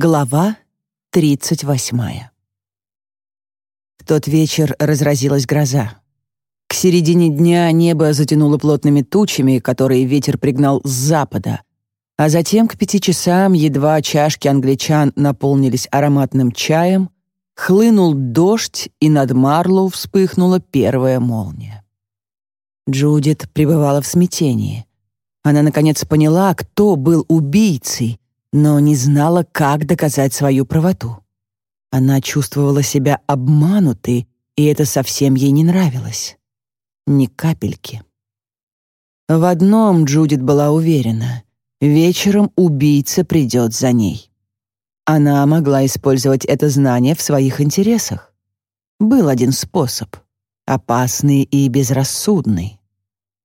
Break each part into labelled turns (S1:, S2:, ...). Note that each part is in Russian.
S1: Глава 38. В тот вечер разразилась гроза. К середине дня небо затянуло плотными тучами, которые ветер пригнал с запада, а затем к пяти часам едва чашки англичан наполнились ароматным чаем, хлынул дождь, и над Марлоу вспыхнула первая молния. Джудит пребывала в смятении. Она наконец поняла, кто был убийцей — но не знала, как доказать свою правоту. Она чувствовала себя обманутой, и это совсем ей не нравилось. Ни капельки. В одном Джудит была уверена. Вечером убийца придет за ней. Она могла использовать это знание в своих интересах. Был один способ — опасный и безрассудный.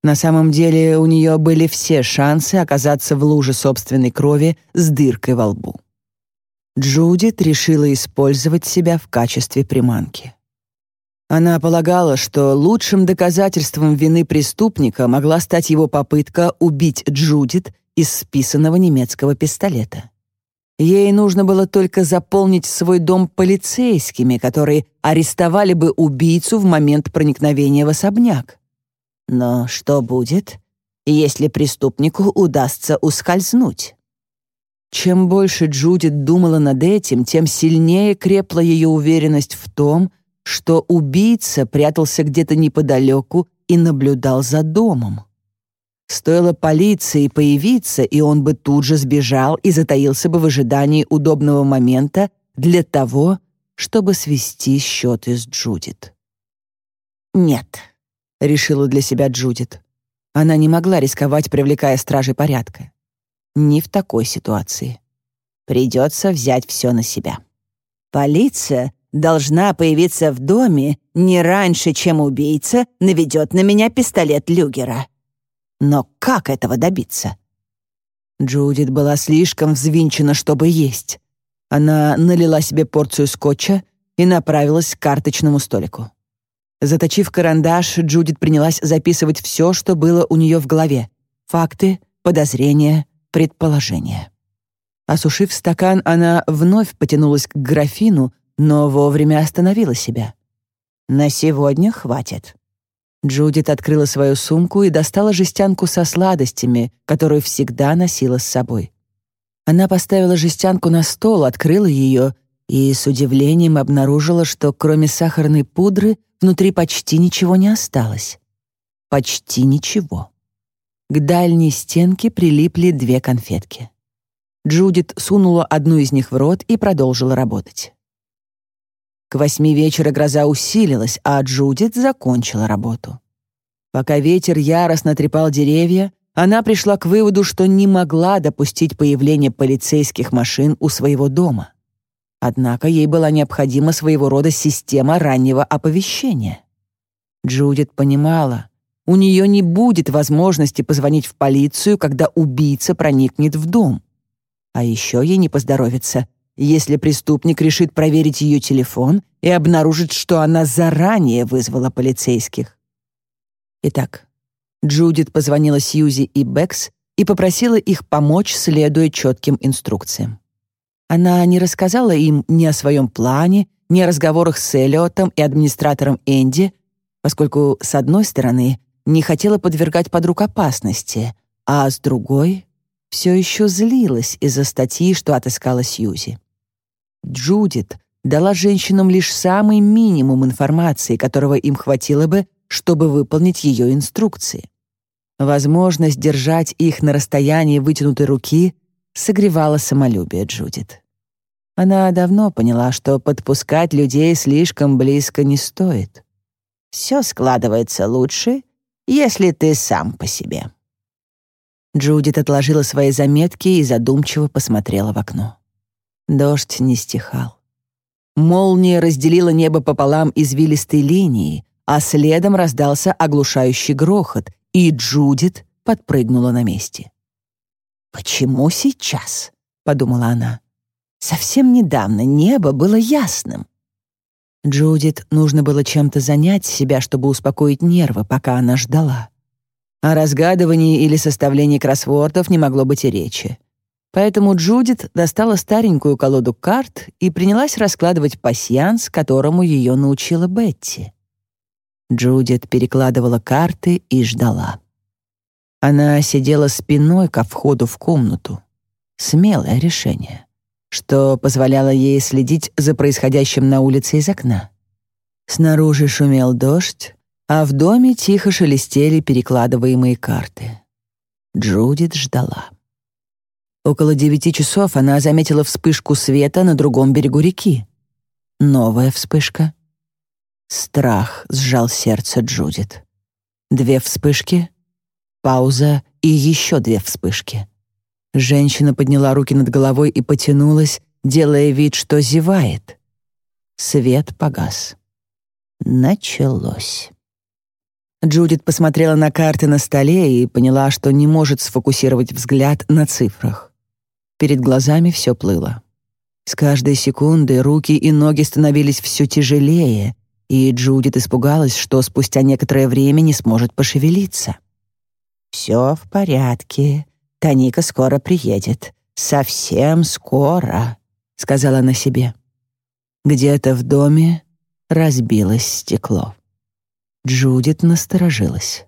S1: На самом деле у нее были все шансы оказаться в луже собственной крови с дыркой во лбу. Джудит решила использовать себя в качестве приманки. Она полагала, что лучшим доказательством вины преступника могла стать его попытка убить Джудит из списанного немецкого пистолета. Ей нужно было только заполнить свой дом полицейскими, которые арестовали бы убийцу в момент проникновения в особняк. Но что будет, если преступнику удастся ускользнуть? Чем больше Джудит думала над этим, тем сильнее крепла ее уверенность в том, что убийца прятался где-то неподалеку и наблюдал за домом. Стоило полиции появиться, и он бы тут же сбежал и затаился бы в ожидании удобного момента для того, чтобы свести счеты с Джудит. Нет, решила для себя Джудит. Она не могла рисковать, привлекая стражей порядка. Не в такой ситуации. Придется взять все на себя. Полиция должна появиться в доме не раньше, чем убийца наведет на меня пистолет Люгера. Но как этого добиться? Джудит была слишком взвинчена, чтобы есть. Она налила себе порцию скотча и направилась к карточному столику. Заточив карандаш, Джудит принялась записывать все, что было у нее в голове. Факты, подозрения, предположения. Осушив стакан, она вновь потянулась к графину, но вовремя остановила себя. «На сегодня хватит». Джудит открыла свою сумку и достала жестянку со сладостями, которую всегда носила с собой. Она поставила жестянку на стол, открыла ее и с удивлением обнаружила, что кроме сахарной пудры внутри почти ничего не осталось. Почти ничего. К дальней стенке прилипли две конфетки. Джудит сунула одну из них в рот и продолжила работать. К восьми вечера гроза усилилась, а Джудит закончила работу. Пока ветер яростно трепал деревья, она пришла к выводу, что не могла допустить появления полицейских машин у своего дома. Однако ей была необходима своего рода система раннего оповещения. Джудит понимала, у нее не будет возможности позвонить в полицию, когда убийца проникнет в дом. А еще ей не поздоровится, если преступник решит проверить ее телефон и обнаружит, что она заранее вызвала полицейских. Итак, Джудит позвонила Сьюзи и Бэкс и попросила их помочь, следуя четким инструкциям. Она не рассказала им ни о своем плане, ни о разговорах с Эллиотом и администратором Энди, поскольку, с одной стороны, не хотела подвергать подруг опасности, а с другой — все еще злилась из-за статьи, что отыскала Сьюзи. Джудит дала женщинам лишь самый минимум информации, которого им хватило бы, чтобы выполнить ее инструкции. Возможность держать их на расстоянии вытянутой руки согревала самолюбие Джудит. Она давно поняла, что подпускать людей слишком близко не стоит. Все складывается лучше, если ты сам по себе. Джудит отложила свои заметки и задумчиво посмотрела в окно. Дождь не стихал. Молния разделила небо пополам извилистой линией, а следом раздался оглушающий грохот, и Джудит подпрыгнула на месте. «Почему сейчас?» — подумала она. Совсем недавно небо было ясным. Джудит нужно было чем-то занять себя, чтобы успокоить нервы, пока она ждала. О разгадывании или составлении кроссвордов не могло быть и речи. Поэтому Джудит достала старенькую колоду карт и принялась раскладывать пасьянс, которому ее научила Бетти. Джудит перекладывала карты и ждала. Она сидела спиной ко входу в комнату. Смелое решение, что позволяло ей следить за происходящим на улице из окна. Снаружи шумел дождь, а в доме тихо шелестели перекладываемые карты. Джудит ждала. Около девяти часов она заметила вспышку света на другом берегу реки. Новая вспышка. Страх сжал сердце Джудит. Две вспышки, пауза и еще две вспышки. Женщина подняла руки над головой и потянулась, делая вид, что зевает. Свет погас. Началось. Джудит посмотрела на карты на столе и поняла, что не может сфокусировать взгляд на цифрах. Перед глазами все плыло. С каждой секундой руки и ноги становились все тяжелее, и Джудит испугалась, что спустя некоторое время не сможет пошевелиться. «Все в порядке. Таника скоро приедет. Совсем скоро», — сказала она себе. Где-то в доме разбилось стекло. Джудит насторожилась.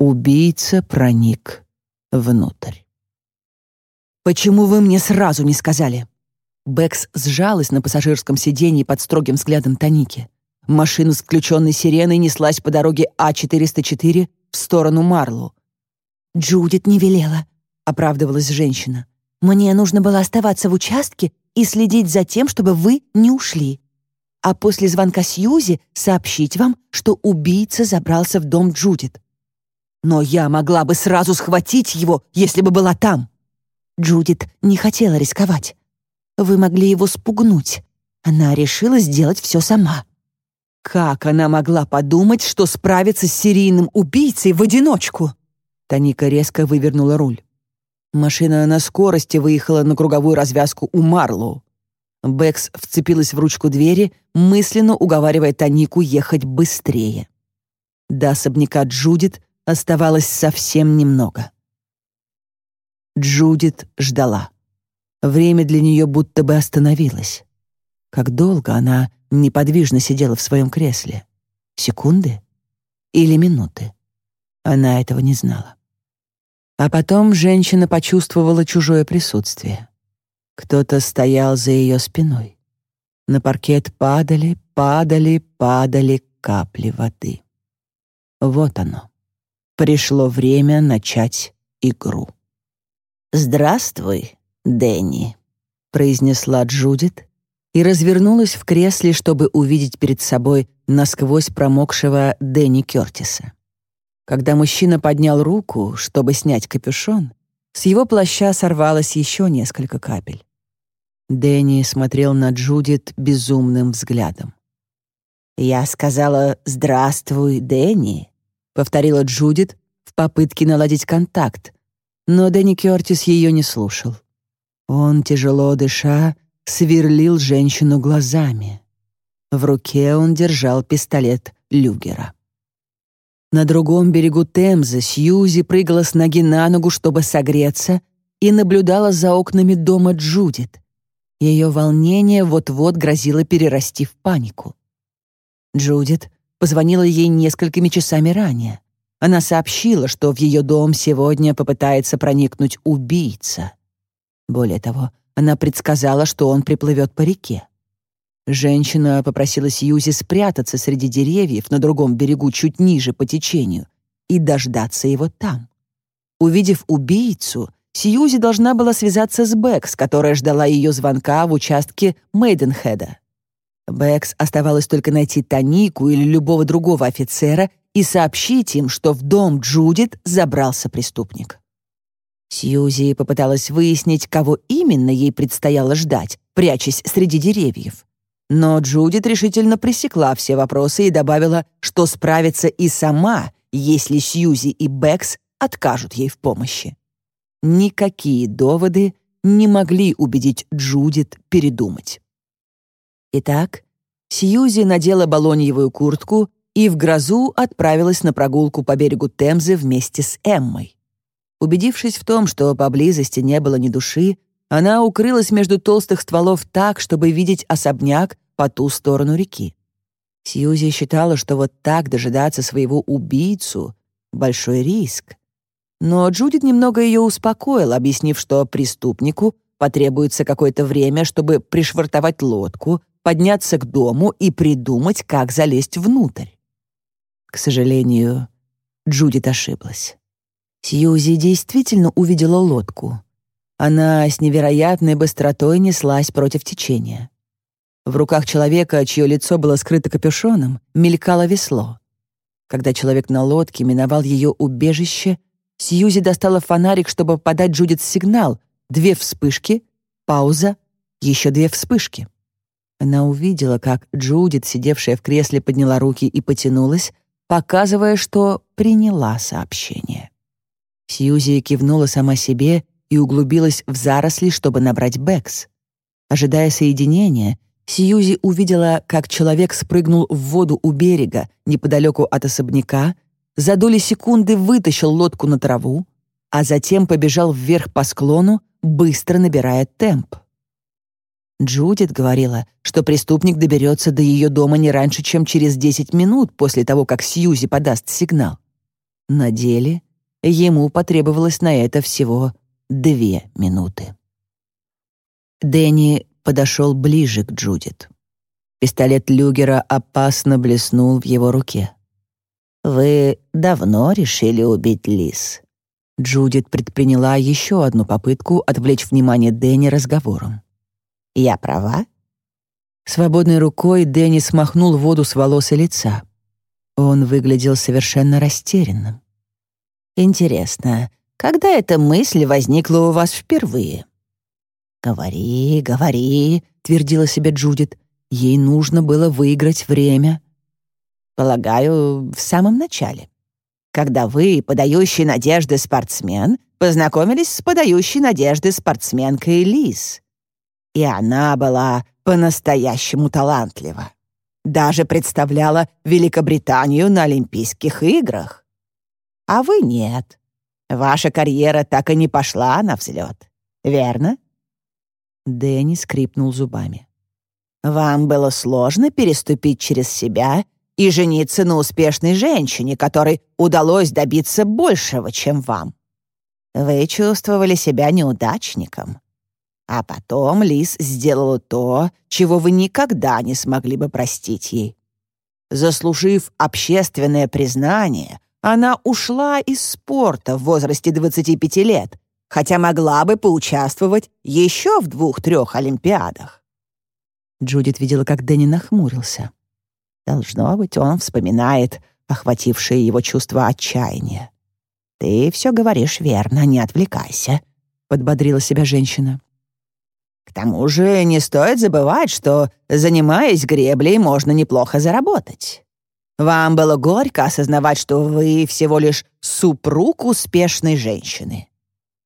S1: Убийца проник внутрь. «Почему вы мне сразу не сказали?» Бэкс сжалась на пассажирском сиденье под строгим взглядом Таники. Машина с включенной сиреной неслась по дороге А-404 в сторону Марлу. «Джудит не велела», — оправдывалась женщина. «Мне нужно было оставаться в участке и следить за тем, чтобы вы не ушли. А после звонка Сьюзи сообщить вам, что убийца забрался в дом Джудит. Но я могла бы сразу схватить его, если бы была там». Джудит не хотела рисковать. Вы могли его спугнуть. Она решила сделать все сама. Как она могла подумать, что справится с серийным убийцей в одиночку? Таника резко вывернула руль. Машина на скорости выехала на круговую развязку у Марлоу. Бэкс вцепилась в ручку двери, мысленно уговаривая Танику ехать быстрее. До особняка Джудит оставалось совсем немного. Джудит ждала. Время для нее будто бы остановилось. Как долго она неподвижно сидела в своем кресле? Секунды? Или минуты? Она этого не знала. А потом женщина почувствовала чужое присутствие. Кто-то стоял за ее спиной. На паркет падали, падали, падали капли воды. Вот оно. Пришло время начать игру. «Здравствуй, Дэнни», — произнесла Джудит и развернулась в кресле, чтобы увидеть перед собой насквозь промокшего Дэнни Кёртиса. Когда мужчина поднял руку, чтобы снять капюшон, с его плаща сорвалось еще несколько капель. Дэнни смотрел на Джудит безумным взглядом. «Я сказала «Здравствуй, Дэнни», — повторила Джудит в попытке наладить контакт, но Дэнни Кёртис ее не слушал. Он, тяжело дыша, сверлил женщину глазами. В руке он держал пистолет Люгера. На другом берегу Темзы Сьюзи прыгала с ноги на ногу, чтобы согреться, и наблюдала за окнами дома Джудит. Ее волнение вот-вот грозило перерасти в панику. Джудит позвонила ей несколькими часами ранее. Она сообщила, что в ее дом сегодня попытается проникнуть убийца. Более того, она предсказала, что он приплывет по реке. Женщина попросила Сьюзи спрятаться среди деревьев на другом берегу чуть ниже по течению и дождаться его там. Увидев убийцу, Сьюзи должна была связаться с Бэкс, которая ждала ее звонка в участке Мейденхеда. Бэкс оставалось только найти Танику или любого другого офицера и сообщить им, что в дом Джудит забрался преступник. Сьюзи попыталась выяснить, кого именно ей предстояло ждать, прячась среди деревьев. Но Джудит решительно пресекла все вопросы и добавила, что справится и сама, если Сьюзи и Бэкс откажут ей в помощи. Никакие доводы не могли убедить Джудит передумать. Итак, Сьюзи надела балоньевую куртку и в грозу отправилась на прогулку по берегу Темзы вместе с Эммой. Убедившись в том, что поблизости не было ни души, Она укрылась между толстых стволов так, чтобы видеть особняк по ту сторону реки. Сьюзи считала, что вот так дожидаться своего убийцу — большой риск. Но Джудит немного ее успокоил, объяснив, что преступнику потребуется какое-то время, чтобы пришвартовать лодку, подняться к дому и придумать, как залезть внутрь. К сожалению, Джудит ошиблась. Сьюзи действительно увидела лодку. Она с невероятной быстротой неслась против течения. В руках человека, чье лицо было скрыто капюшоном, мелькало весло. Когда человек на лодке миновал ее убежище, Сьюзи достала фонарик, чтобы подать Джудит сигнал. Две вспышки, пауза, еще две вспышки. Она увидела, как Джудит, сидевшая в кресле, подняла руки и потянулась, показывая, что приняла сообщение. Сьюзи кивнула сама себе и углубилась в заросли, чтобы набрать Бэкс. Ожидая соединения, Сьюзи увидела, как человек спрыгнул в воду у берега, неподалеку от особняка, за доли секунды вытащил лодку на траву, а затем побежал вверх по склону, быстро набирая темп. Джудит говорила, что преступник доберется до ее дома не раньше, чем через 10 минут после того, как Сьюзи подаст сигнал. На деле ему потребовалось на это всего две минуты. Дэнни подошел ближе к Джудит. Пистолет Люгера опасно блеснул в его руке. «Вы давно решили убить Лис?» Джудит предприняла еще одну попытку отвлечь внимание Дэнни разговором. «Я права?» Свободной рукой Дэнни смахнул воду с волос и лица. Он выглядел совершенно растерянным. «Интересно, когда эта мысль возникла у вас впервые?» «Говори, говори», — твердила себе Джудит. Ей нужно было выиграть время. «Полагаю, в самом начале. Когда вы, подающий надежды спортсмен, познакомились с подающей надежды спортсменкой Лиз. И она была по-настоящему талантлива. Даже представляла Великобританию на Олимпийских играх. А вы нет. Ваша карьера так и не пошла на взлет. Верно? Дэнни скрипнул зубами. «Вам было сложно переступить через себя и жениться на успешной женщине, которой удалось добиться большего, чем вам. Вы чувствовали себя неудачником. А потом Лис сделала то, чего вы никогда не смогли бы простить ей. Заслужив общественное признание, она ушла из спорта в возрасте 25 лет, хотя могла бы поучаствовать еще в двух-трех Олимпиадах. Джудит видела, как Дэнни нахмурился. Должно быть, он вспоминает охватившее его чувство отчаяния. «Ты все говоришь верно, не отвлекайся», — подбодрила себя женщина. «К тому же не стоит забывать, что, занимаясь греблей, можно неплохо заработать. Вам было горько осознавать, что вы всего лишь супруг успешной женщины.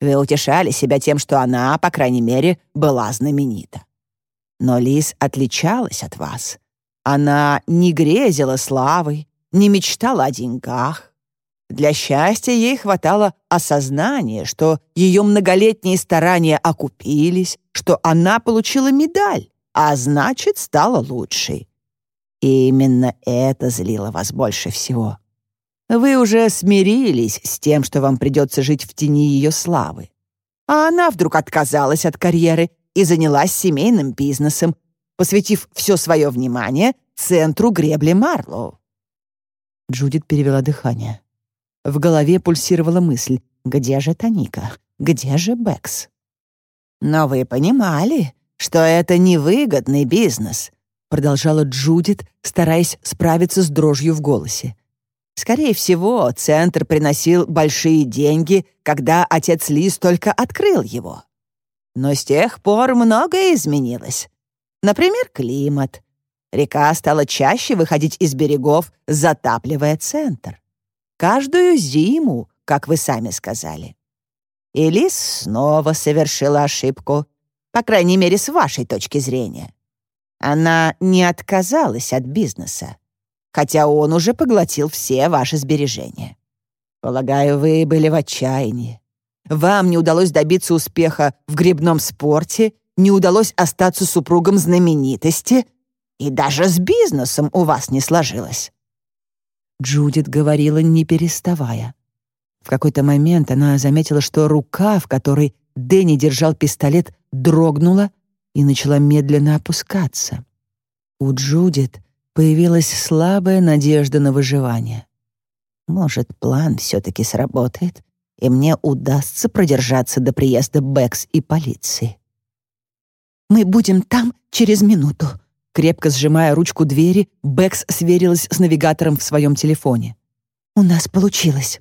S1: Вы утешали себя тем, что она, по крайней мере, была знаменита. Но Лиз отличалась от вас. Она не грезила славой, не мечтала о деньгах. Для счастья ей хватало осознания, что ее многолетние старания окупились, что она получила медаль, а значит, стала лучшей. И именно это злило вас больше всего. Вы уже смирились с тем, что вам придется жить в тени ее славы. А она вдруг отказалась от карьеры и занялась семейным бизнесом, посвятив все свое внимание центру гребли Марлоу. Джудит перевела дыхание. В голове пульсировала мысль «Где же Таника? Где же Бэкс?» «Но вы понимали, что это невыгодный бизнес», продолжала Джудит, стараясь справиться с дрожью в голосе. Скорее всего, центр приносил большие деньги, когда отец Лиз только открыл его. Но с тех пор многое изменилось. Например, климат. Река стала чаще выходить из берегов, затапливая центр. Каждую зиму, как вы сами сказали. И Лиз снова совершила ошибку, по крайней мере, с вашей точки зрения. Она не отказалась от бизнеса хотя он уже поглотил все ваши сбережения. Полагаю, вы были в отчаянии. вам не удалось добиться успеха в грибном спорте, не удалось остаться супругом знаменитости, и даже с бизнесом у вас не сложилось». Джудит говорила, не переставая. В какой-то момент она заметила, что рука, в которой Дэнни держал пистолет, дрогнула и начала медленно опускаться. У Джудит появилась слабая надежда на выживание. Может, план все-таки сработает, и мне удастся продержаться до приезда Бэкс и полиции. «Мы будем там через минуту», Крепко сжимая ручку двери, Бэкс сверилась с навигатором в своем телефоне. «У нас получилось».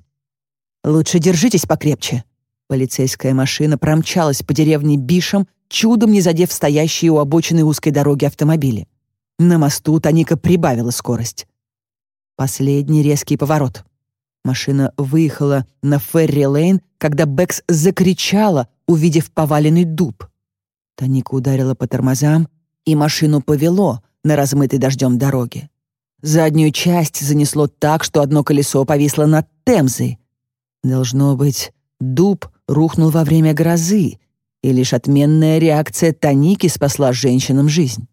S1: «Лучше держитесь покрепче». Полицейская машина промчалась по деревне Бишам, чудом не задев стоящие у обочины узкой дороги автомобили. На мосту Таника прибавила скорость. Последний резкий поворот. Машина выехала на Ферри-Лейн, когда Бэкс закричала, увидев поваленный дуб. Таника ударила по тормозам, и машину повело на размытой дождем дороге. Заднюю часть занесло так, что одно колесо повисло над Темзой. Должно быть, дуб рухнул во время грозы, и лишь отменная реакция Таники спасла женщинам жизнь.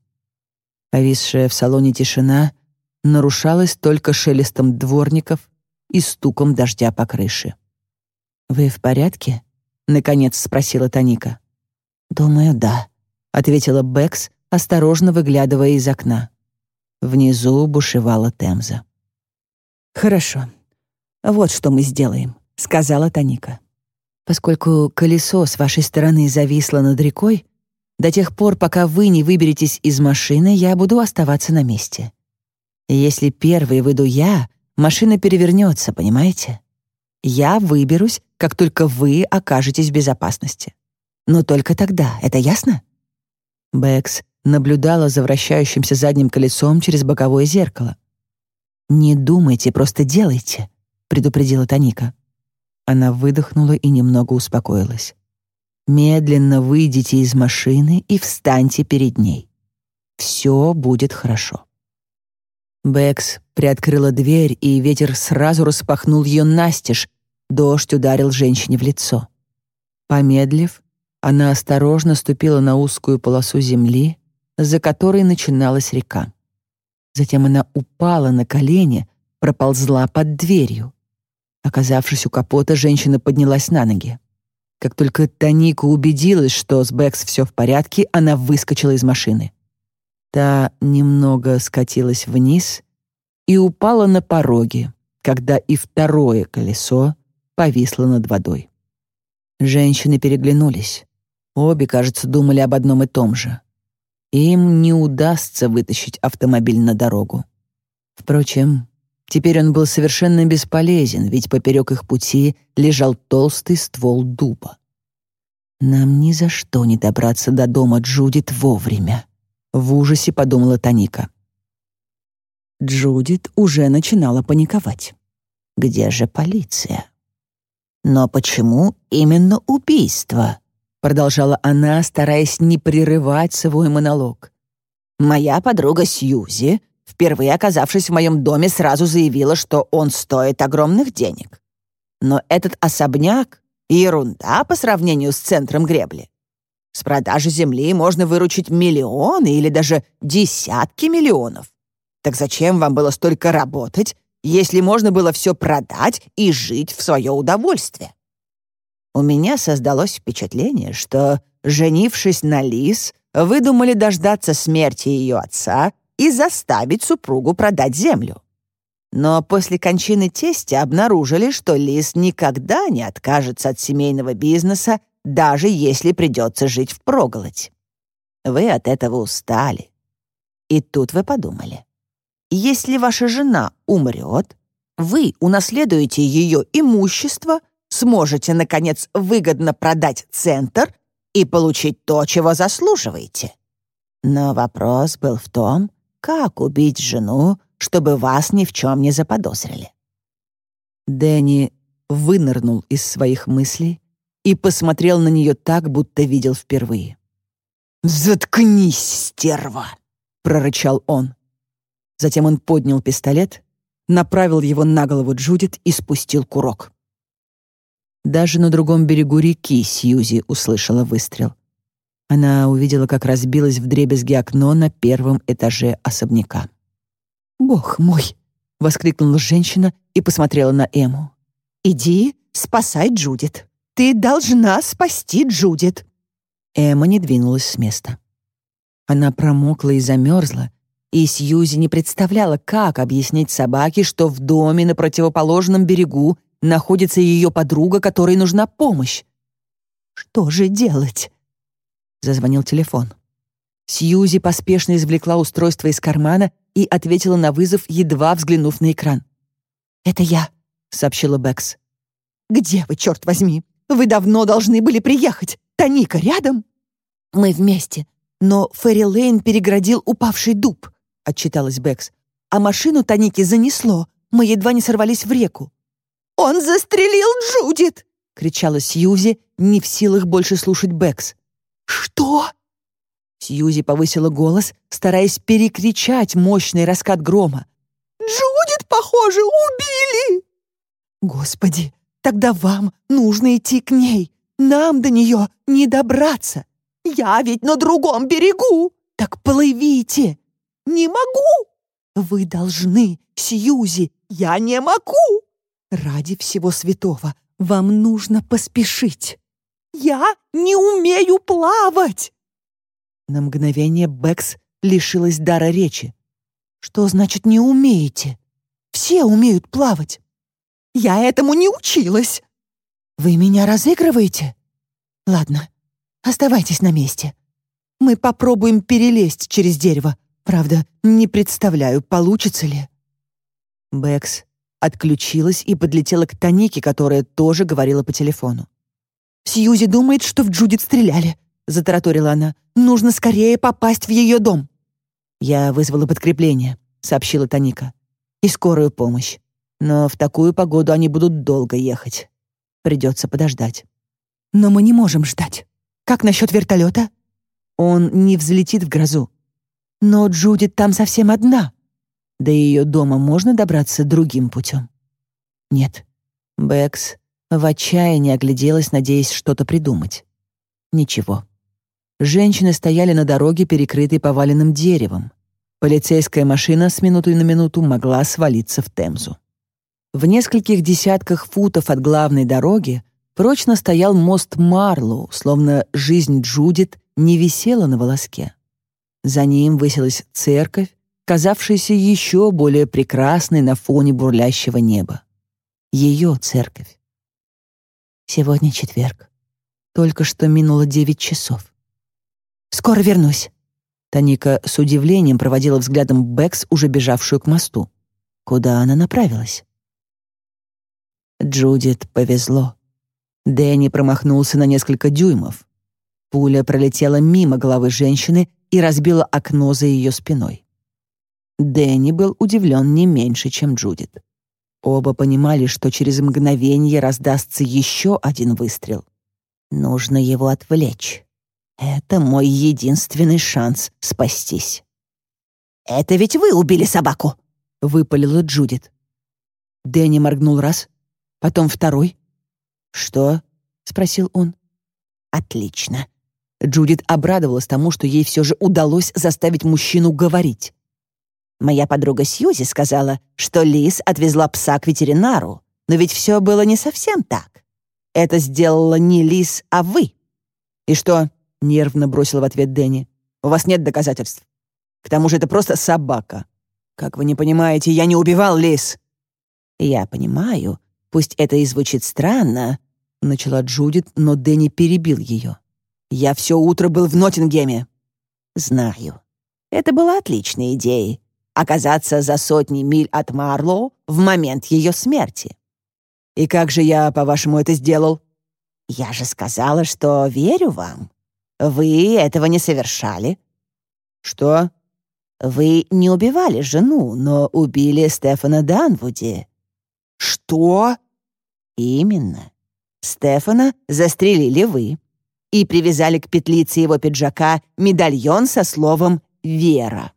S1: Повисшая в салоне тишина нарушалась только шелестом дворников и стуком дождя по крыше. «Вы в порядке?» — наконец спросила Таника. «Думаю, да», — ответила Бэкс, осторожно выглядывая из окна. Внизу бушевала Темза. «Хорошо. Вот что мы сделаем», — сказала Таника. «Поскольку колесо с вашей стороны зависло над рекой, до тех пор, пока вы не выберетесь из машины, я буду оставаться на месте. Если первый выйду я, машина перевернется, понимаете? Я выберусь, как только вы окажетесь в безопасности. Но только тогда, это ясно?» Бэкс наблюдала за вращающимся задним колесом через боковое зеркало. «Не думайте, просто делайте», — предупредила Таника. Она выдохнула и немного успокоилась. «Медленно выйдите из машины и встаньте перед ней. Все будет хорошо». Бэкс приоткрыла дверь, и ветер сразу распахнул ее настежь. Дождь ударил женщине в лицо. Помедлив, она осторожно ступила на узкую полосу земли, за которой начиналась река. Затем она упала на колени, проползла под дверью. Оказавшись у капота, женщина поднялась на ноги. Как только Таника убедилась, что с Бэкс все в порядке, она выскочила из машины. Та немного скатилась вниз и упала на пороге, когда и второе колесо повисло над водой. Женщины переглянулись. Обе, кажется, думали об одном и том же им не удастся вытащить автомобиль на дорогу. Впрочем, теперь он был совершенно бесполезен, ведь поперек их пути лежал толстый ствол дуба. «Нам ни за что не добраться до дома Джудит вовремя», — в ужасе подумала Таника. Джудит уже начинала паниковать. «Где же полиция?» «Но почему именно убийство?» продолжала она, стараясь не прерывать свой монолог. «Моя подруга Сьюзи, впервые оказавшись в моем доме, сразу заявила, что он стоит огромных денег. Но этот особняк — ерунда по сравнению с центром гребли. С продажи земли можно выручить миллионы или даже десятки миллионов. Так зачем вам было столько работать, если можно было все продать и жить в свое удовольствие? У меня создалось впечатление, что, женившись на Лис, вы думали дождаться смерти ее отца и заставить супругу продать землю. Но после кончины тестя обнаружили, что Лис никогда не откажется от семейного бизнеса, даже если придется жить в проголодь. Вы от этого устали. И тут вы подумали. Если ваша жена умрет, вы унаследуете ее имущество — сможете, наконец, выгодно продать центр и получить то, чего заслуживаете. Но вопрос был в том, как убить жену, чтобы вас ни в чем не заподозрили. Дэнни вынырнул из своих мыслей и посмотрел на нее так, будто видел впервые. «Заткнись, стерва!» — прорычал он. Затем он поднял пистолет, направил его на голову Джудит и спустил курок. Даже на другом берегу реки Сьюзи услышала выстрел. Она увидела, как разбилось вдребезги окно на первом этаже особняка. «Бог мой!» — воскликнула женщина и посмотрела на Эму.
S2: «Иди, спасай Джудит. Ты должна спасти Джудит».
S1: Эмма не двинулась с места. Она промокла и замерзла, и Сьюзи не представляла, как объяснить собаке, что в доме на противоположном берегу находится ее подруга, которой нужна помощь.
S2: «Что же делать?»
S1: Зазвонил телефон. Сьюзи поспешно извлекла устройство из кармана и ответила на вызов, едва взглянув на экран.
S2: «Это я», — сообщила Бэкс. «Где вы, черт возьми? Вы давно должны были приехать. Таника рядом?» «Мы вместе, но Ферри Лейн переградил упавший дуб», — отчиталась Бэкс. «А машину Таники занесло. Мы едва не сорвались в реку». «Он застрелил Джудит!» — кричала Сьюзи, не в силах больше слушать Бэкс. «Что?»
S1: Сьюзи повысила голос, стараясь перекричать мощный раскат грома.
S2: «Джудит, похоже, убили!» «Господи, тогда вам нужно идти к ней. Нам до нее не добраться. Я ведь на другом берегу. Так плывите!» «Не могу!» «Вы должны, Сьюзи, я не могу!» «Ради всего святого вам нужно поспешить!» «Я не умею плавать!»
S1: На мгновение Бэкс лишилась дара речи.
S2: «Что значит «не умеете»? Все умеют плавать. Я этому не училась. Вы меня разыгрываете? Ладно, оставайтесь на месте. Мы попробуем перелезть через дерево. Правда, не представляю, получится ли».
S1: Бэкс отключилась и подлетела к Танике, которая тоже говорила по телефону.
S2: «Сьюзи думает, что в Джудит стреляли», — затараторила она. «Нужно скорее попасть в ее дом».
S1: «Я вызвала подкрепление», — сообщила Таника. «И скорую помощь. Но в такую погоду они будут долго ехать. Придется подождать».
S2: «Но мы не можем ждать. Как насчет вертолета?»
S1: «Он не взлетит в грозу».
S2: «Но Джудит там совсем одна».
S1: «До ее дома можно добраться другим путем?» «Нет». Бэкс в отчаянии огляделась, надеясь что-то придумать. Ничего. Женщины стояли на дороге, перекрытой поваленным деревом. Полицейская машина с минуты на минуту могла свалиться в Темзу. В нескольких десятках футов от главной дороги прочно стоял мост Марлоу, словно жизнь Джудит не висела на волоске. За ним высилась церковь, казавшаяся еще более прекрасной на фоне бурлящего неба. Ее церковь. Сегодня четверг. Только что минуло девять часов.
S2: «Скоро вернусь».
S1: Таника с удивлением проводила взглядом Бэкс, уже бежавшую к мосту. Куда она направилась? Джудит повезло. Дэнни промахнулся на несколько дюймов. Пуля пролетела мимо головы женщины и разбила окно за ее спиной. Дэнни был удивлен не меньше, чем Джудит. Оба понимали, что через мгновение раздастся еще один выстрел. Нужно его отвлечь. Это мой единственный шанс спастись.
S2: «Это ведь вы убили собаку!» — выпалила Джудит.
S1: Дэнни моргнул раз, потом второй.
S2: «Что?» — спросил он.
S1: «Отлично». Джудит обрадовалась тому, что ей все же удалось заставить мужчину говорить.
S2: Моя подруга Сьюзи сказала, что Лис отвезла пса к ветеринару, но ведь все было не совсем так. Это сделала не Лис, а вы.
S1: «И что?» — нервно бросил в ответ Дэнни. «У вас нет доказательств. К тому же это просто собака. Как вы не понимаете, я не убивал Лис».
S2: «Я понимаю. Пусть это и звучит странно», —
S1: начала Джудит, но Дэнни перебил ее. «Я все утро был в Ноттингеме».
S2: «Знаю. Это была отличная идея оказаться за сотни миль от Марлоу в момент ее смерти.
S1: «И как же я, по-вашему, это сделал?»
S2: «Я же сказала, что верю вам. Вы этого не совершали».
S1: «Что?»
S2: «Вы не убивали жену, но убили Стефана Данвуди».
S1: «Что?»
S2: «Именно. Стефана застрелили вы и привязали к петлице его пиджака медальон со словом «Вера».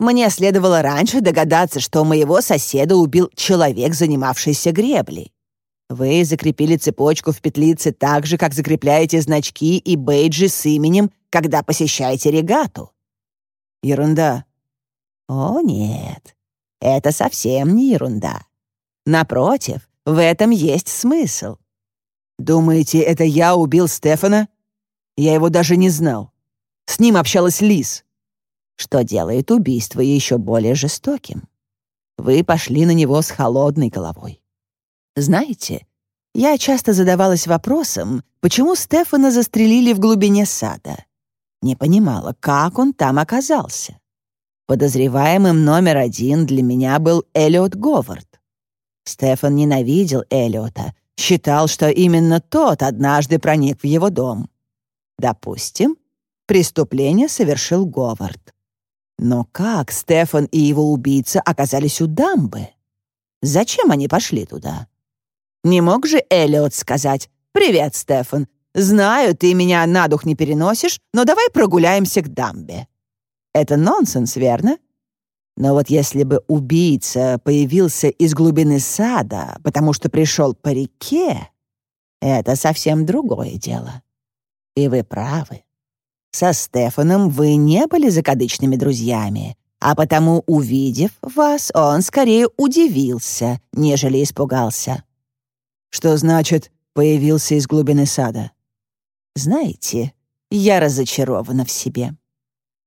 S2: Мне следовало раньше догадаться, что моего соседа убил человек, занимавшийся греблей.
S1: Вы закрепили цепочку в петлице так же, как закрепляете значки и бейджи с именем, когда посещаете регату. Ерунда. О, нет. Это совсем не ерунда. Напротив, в этом есть смысл. Думаете, это я убил Стефана? Я его даже не знал. С ним общалась Лиз. Что делает убийство еще более жестоким. Вы пошли на него с холодной головой. Знаете, я часто задавалась вопросом, почему Стефана застрелили в глубине сада. Не понимала, как он там оказался. Подозреваемым номер один для меня был Эллиот Говард. Стефан ненавидел Эллиота, считал, что именно тот однажды проник в его дом. Допустим, преступление совершил Говард. Но как Стефан и его убийца оказались у дамбы? Зачем они пошли туда? Не мог же Эллиот сказать «Привет, Стефан. Знаю, ты меня на дух не переносишь, но давай прогуляемся к дамбе». Это нонсенс, верно? Но вот если бы убийца появился из глубины сада, потому что пришел по реке, это совсем другое дело. И вы правы. Со Стефаном вы не были закадычными друзьями, а потому, увидев вас, он скорее удивился, нежели испугался. Что значит «появился из глубины сада»? Знаете, я разочарована в себе.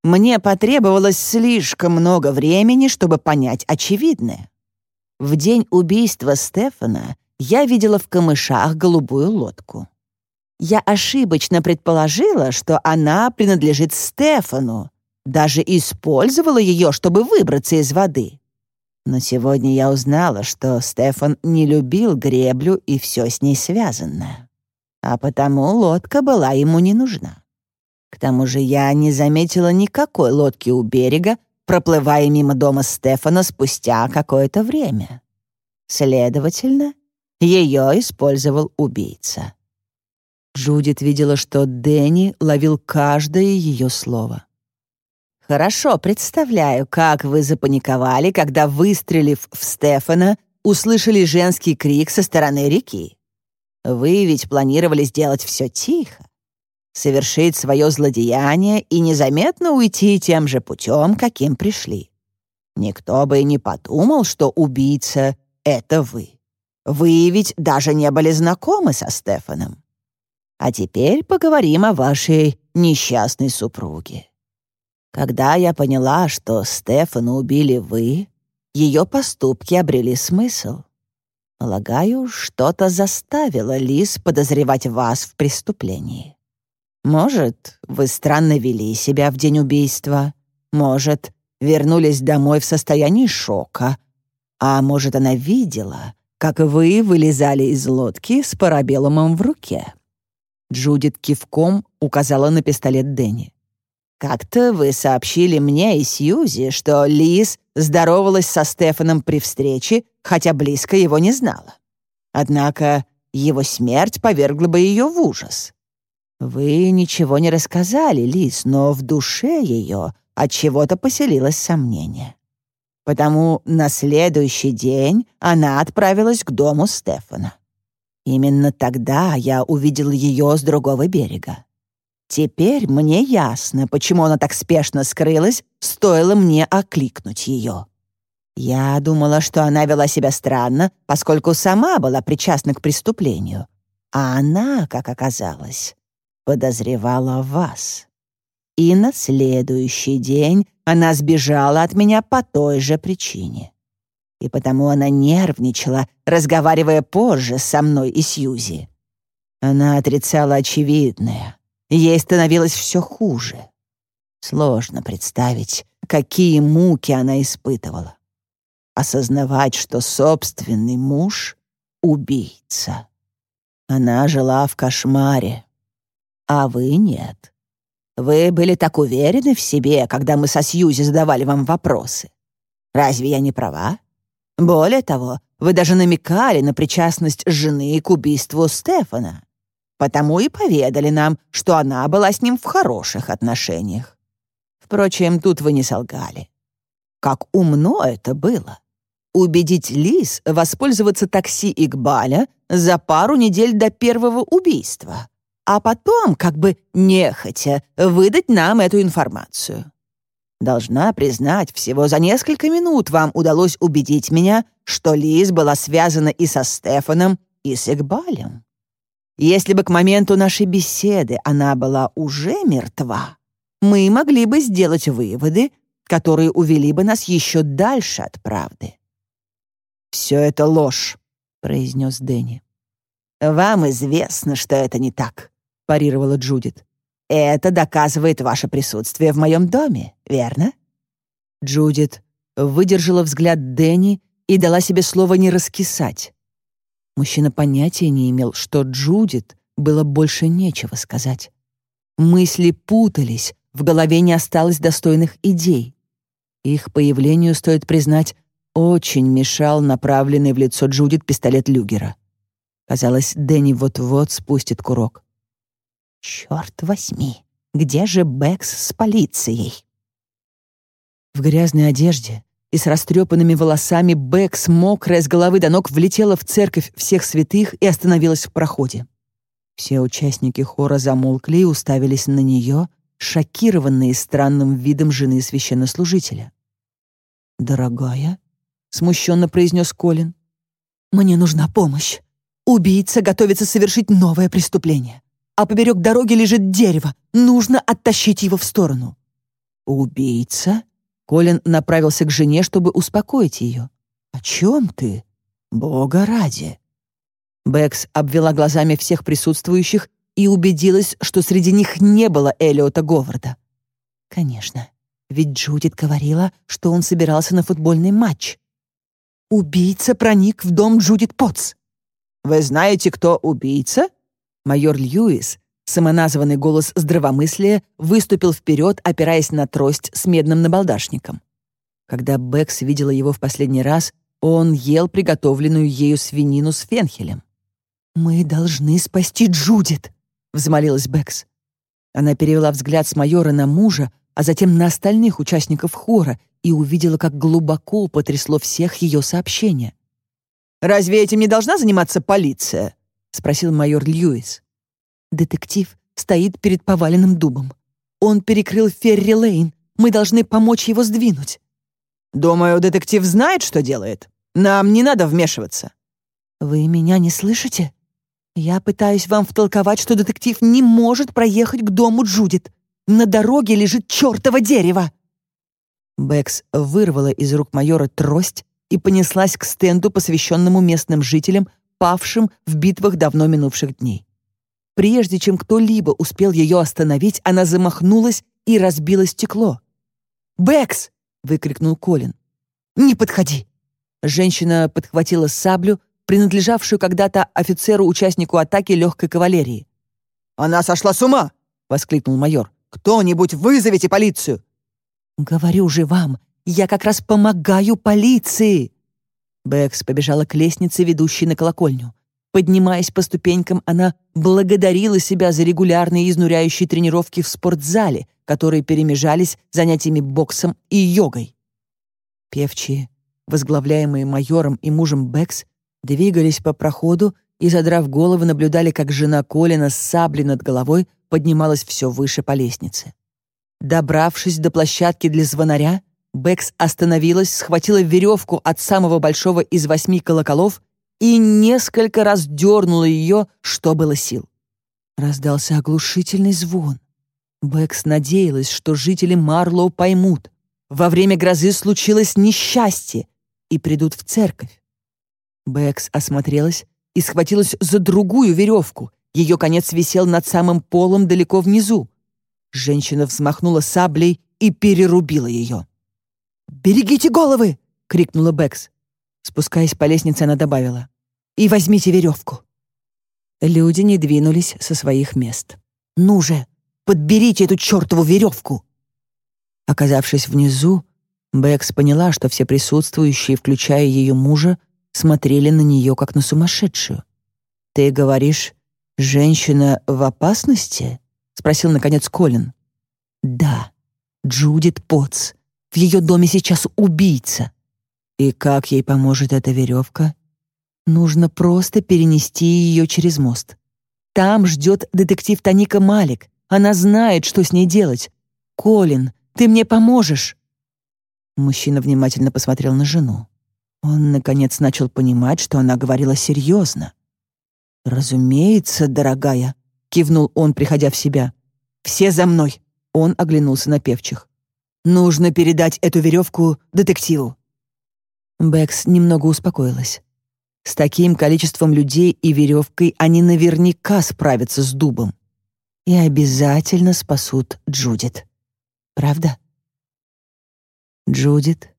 S1: Мне потребовалось слишком много времени, чтобы понять очевидное. В день убийства Стефана я видела в камышах голубую лодку я ошибочно предположила, что она принадлежит Стефану, даже использовала ее, чтобы выбраться из воды. Но сегодня я узнала, что Стефан не любил греблю и все с ней связанное. А потому лодка была ему не нужна. К тому же я не заметила никакой лодки у берега, проплывая мимо дома Стефана спустя какое-то время. Следовательно, ее использовал убийца. Джудит видела, что Дэнни ловил каждое ее слово. «Хорошо представляю, как вы запаниковали, когда, выстрелив в Стефана, услышали женский крик со стороны реки. Вы ведь планировали сделать все тихо, совершить свое злодеяние и незаметно уйти тем же путем, каким пришли. Никто бы и не подумал, что убийца — это вы. Вы ведь даже не были знакомы со Стефаном. А теперь поговорим о вашей несчастной супруге. Когда я поняла, что Стефана убили вы, ее поступки обрели смысл. Полагаю, что-то заставило Лис подозревать вас в преступлении. Может, вы странно вели себя в день убийства, может, вернулись домой в состоянии шока, а может, она видела, как вы вылезали из лодки с парабеллумом в руке. Джудит кивком указала на пистолет Дэнни. «Как-то вы сообщили мне и Сьюзи, что Лиз здоровалась со Стефаном при встрече, хотя близко его не знала. Однако его смерть повергла бы ее в ужас. Вы ничего не рассказали, Лиз, но в душе ее от чего-то поселилось сомнение. Потому на следующий день она отправилась к дому Стефана. Именно тогда я увидел ее с другого берега. Теперь мне ясно, почему она так спешно скрылась, стоило мне окликнуть ее. Я думала, что она вела себя странно, поскольку сама была причастна к преступлению. А она, как оказалось, подозревала вас. И на следующий день она сбежала от меня по той же причине и потому она нервничала, разговаривая позже со мной и Сьюзи. Она отрицала очевидное. Ей становилось все хуже. Сложно представить, какие муки она испытывала. Осознавать, что собственный муж — убийца. Она жила в кошмаре, а вы нет. Вы были так уверены в себе, когда мы со Сьюзи задавали вам вопросы. Разве я не права? Более того, вы даже намекали на причастность жены к убийству Стефана. Потому и поведали нам, что она была с ним в хороших отношениях. Впрочем, тут вы не солгали. Как умно это было. убедить Лиз воспользоваться такси Игбаля за пару недель до первого убийства, а потом, как бы нехотя, выдать нам эту информацию. Должна признать, всего за несколько минут вам удалось убедить меня, что Лиз была связана и со Стефаном, и с Игбалем. Если бы к моменту нашей беседы она была уже мертва, мы могли бы сделать выводы, которые увели бы нас еще дальше от правды. «Все это ложь», — произнес Дэнни. «Вам известно, что это не так», — парировала Джудит. «Это доказывает ваше присутствие в моем доме, верно?» Джудит выдержала взгляд Дэнни и дала себе слово не раскисать. Мужчина понятия не имел, что Джудит было больше нечего сказать. Мысли путались, в голове не осталось достойных идей. Их появлению, стоит признать, очень мешал направленный в лицо Джудит пистолет Люгера. Казалось, Дэнни вот-вот спустит курок. «Черт возьми, где же Бэкс с полицией?» В грязной одежде и с растрепанными волосами Бэкс, мокрая с головы до ног, влетела в церковь всех святых и остановилась в проходе. Все участники хора замолкли и уставились на нее, шокированные странным видом жены священнослужителя. «Дорогая», — смущенно произнес Колин, — «мне нужна помощь. Убийца готовится совершить новое преступление, а поперек дороги лежит дерево. Нужно оттащить его в сторону». «Убийца?» Колин направился к жене, чтобы успокоить ее. «О чем ты? Бога ради!» Бэкс обвела глазами всех присутствующих и убедилась, что среди них не было Элиота Говарда. Конечно, ведь Джудит говорила, что он собирался на футбольный матч. Убийца проник в дом Джудит Потс. «Вы знаете, кто убийца?» Майор Льюис, самоназванный голос здравомыслия, выступил вперед, опираясь на трость с медным набалдашником. Когда Бэкс видела его в последний раз, он ел приготовленную ею свинину с фенхелем. «Мы должны спасти Джудит!» — взмолилась Бэкс. Она перевела взгляд с майора на мужа, а затем на остальных участников хора и увидела, как глубоко потрясло всех ее сообщение. «Разве этим не должна заниматься полиция?» — спросил майор Льюис. Детектив стоит перед поваленным дубом. Он перекрыл Ферри Лейн. Мы должны помочь его сдвинуть. Думаю, детектив знает, что делает. Нам не надо вмешиваться. Вы меня не слышите? Я пытаюсь вам втолковать, что детектив не может проехать к дому Джудит. На дороге лежит чертово дерево!» Бэкс вырвала из рук майора трость и понеслась к стенду, посвященному местным жителям, павшим в битвах давно минувших дней. Прежде чем кто-либо успел ее остановить, она замахнулась и разбила стекло. «Бэкс!» — выкрикнул Колин. «Не подходи!» Женщина подхватила саблю, принадлежавшую когда-то офицеру-участнику атаки легкой кавалерии. «Она сошла с ума!» — воскликнул майор. «Кто-нибудь вызовите полицию!» «Говорю же вам, я как раз помогаю полиции!» Бэкс побежала к лестнице, ведущей на колокольню. Поднимаясь по ступенькам, она благодарила себя за регулярные изнуряющие тренировки в спортзале, которые перемежались занятиями боксом и йогой. Певчие, возглавляемые майором и мужем Бэкс, двигались по проходу и, задрав головы, наблюдали, как жена Колина с саблей над головой поднималась все выше по лестнице. Добравшись до площадки для звонаря, Бэкс остановилась, схватила веревку от самого большого из восьми колоколов и несколько раз дернула ее, что было сил. Раздался оглушительный звон. Бэкс надеялась, что жители Марлоу поймут. Во время грозы случилось несчастье и придут в церковь. Бэкс осмотрелась и схватилась за другую веревку. Ее конец висел над самым полом далеко внизу. Женщина взмахнула саблей и перерубила ее. «Берегите головы!» — крикнула Бэкс. Спускаясь по лестнице, она добавила. «И возьмите веревку». Люди не двинулись со своих мест. «Ну же, подберите эту чертову веревку!» Оказавшись внизу, Бэкс поняла, что все присутствующие, включая ее мужа, смотрели на нее, как на сумасшедшую. «Ты говоришь, женщина в опасности?» — спросил, наконец, Колин. «Да, Джудит Потс. В ее доме сейчас убийца». И как ей поможет эта веревка? Нужно просто перенести ее через мост. Там ждет детектив Таника Малик. Она знает, что с ней делать. Колин, ты мне поможешь. Мужчина внимательно посмотрел на жену. Он, наконец, начал понимать, что она говорила серьезно. «Разумеется, дорогая», — кивнул он, приходя в себя. «Все за мной!» — он оглянулся на певчих. «Нужно передать эту веревку детективу». Бэкс немного успокоилась. С таким количеством людей и веревкой они наверняка справятся с дубом. И обязательно спасут Джудит. Правда? Джудит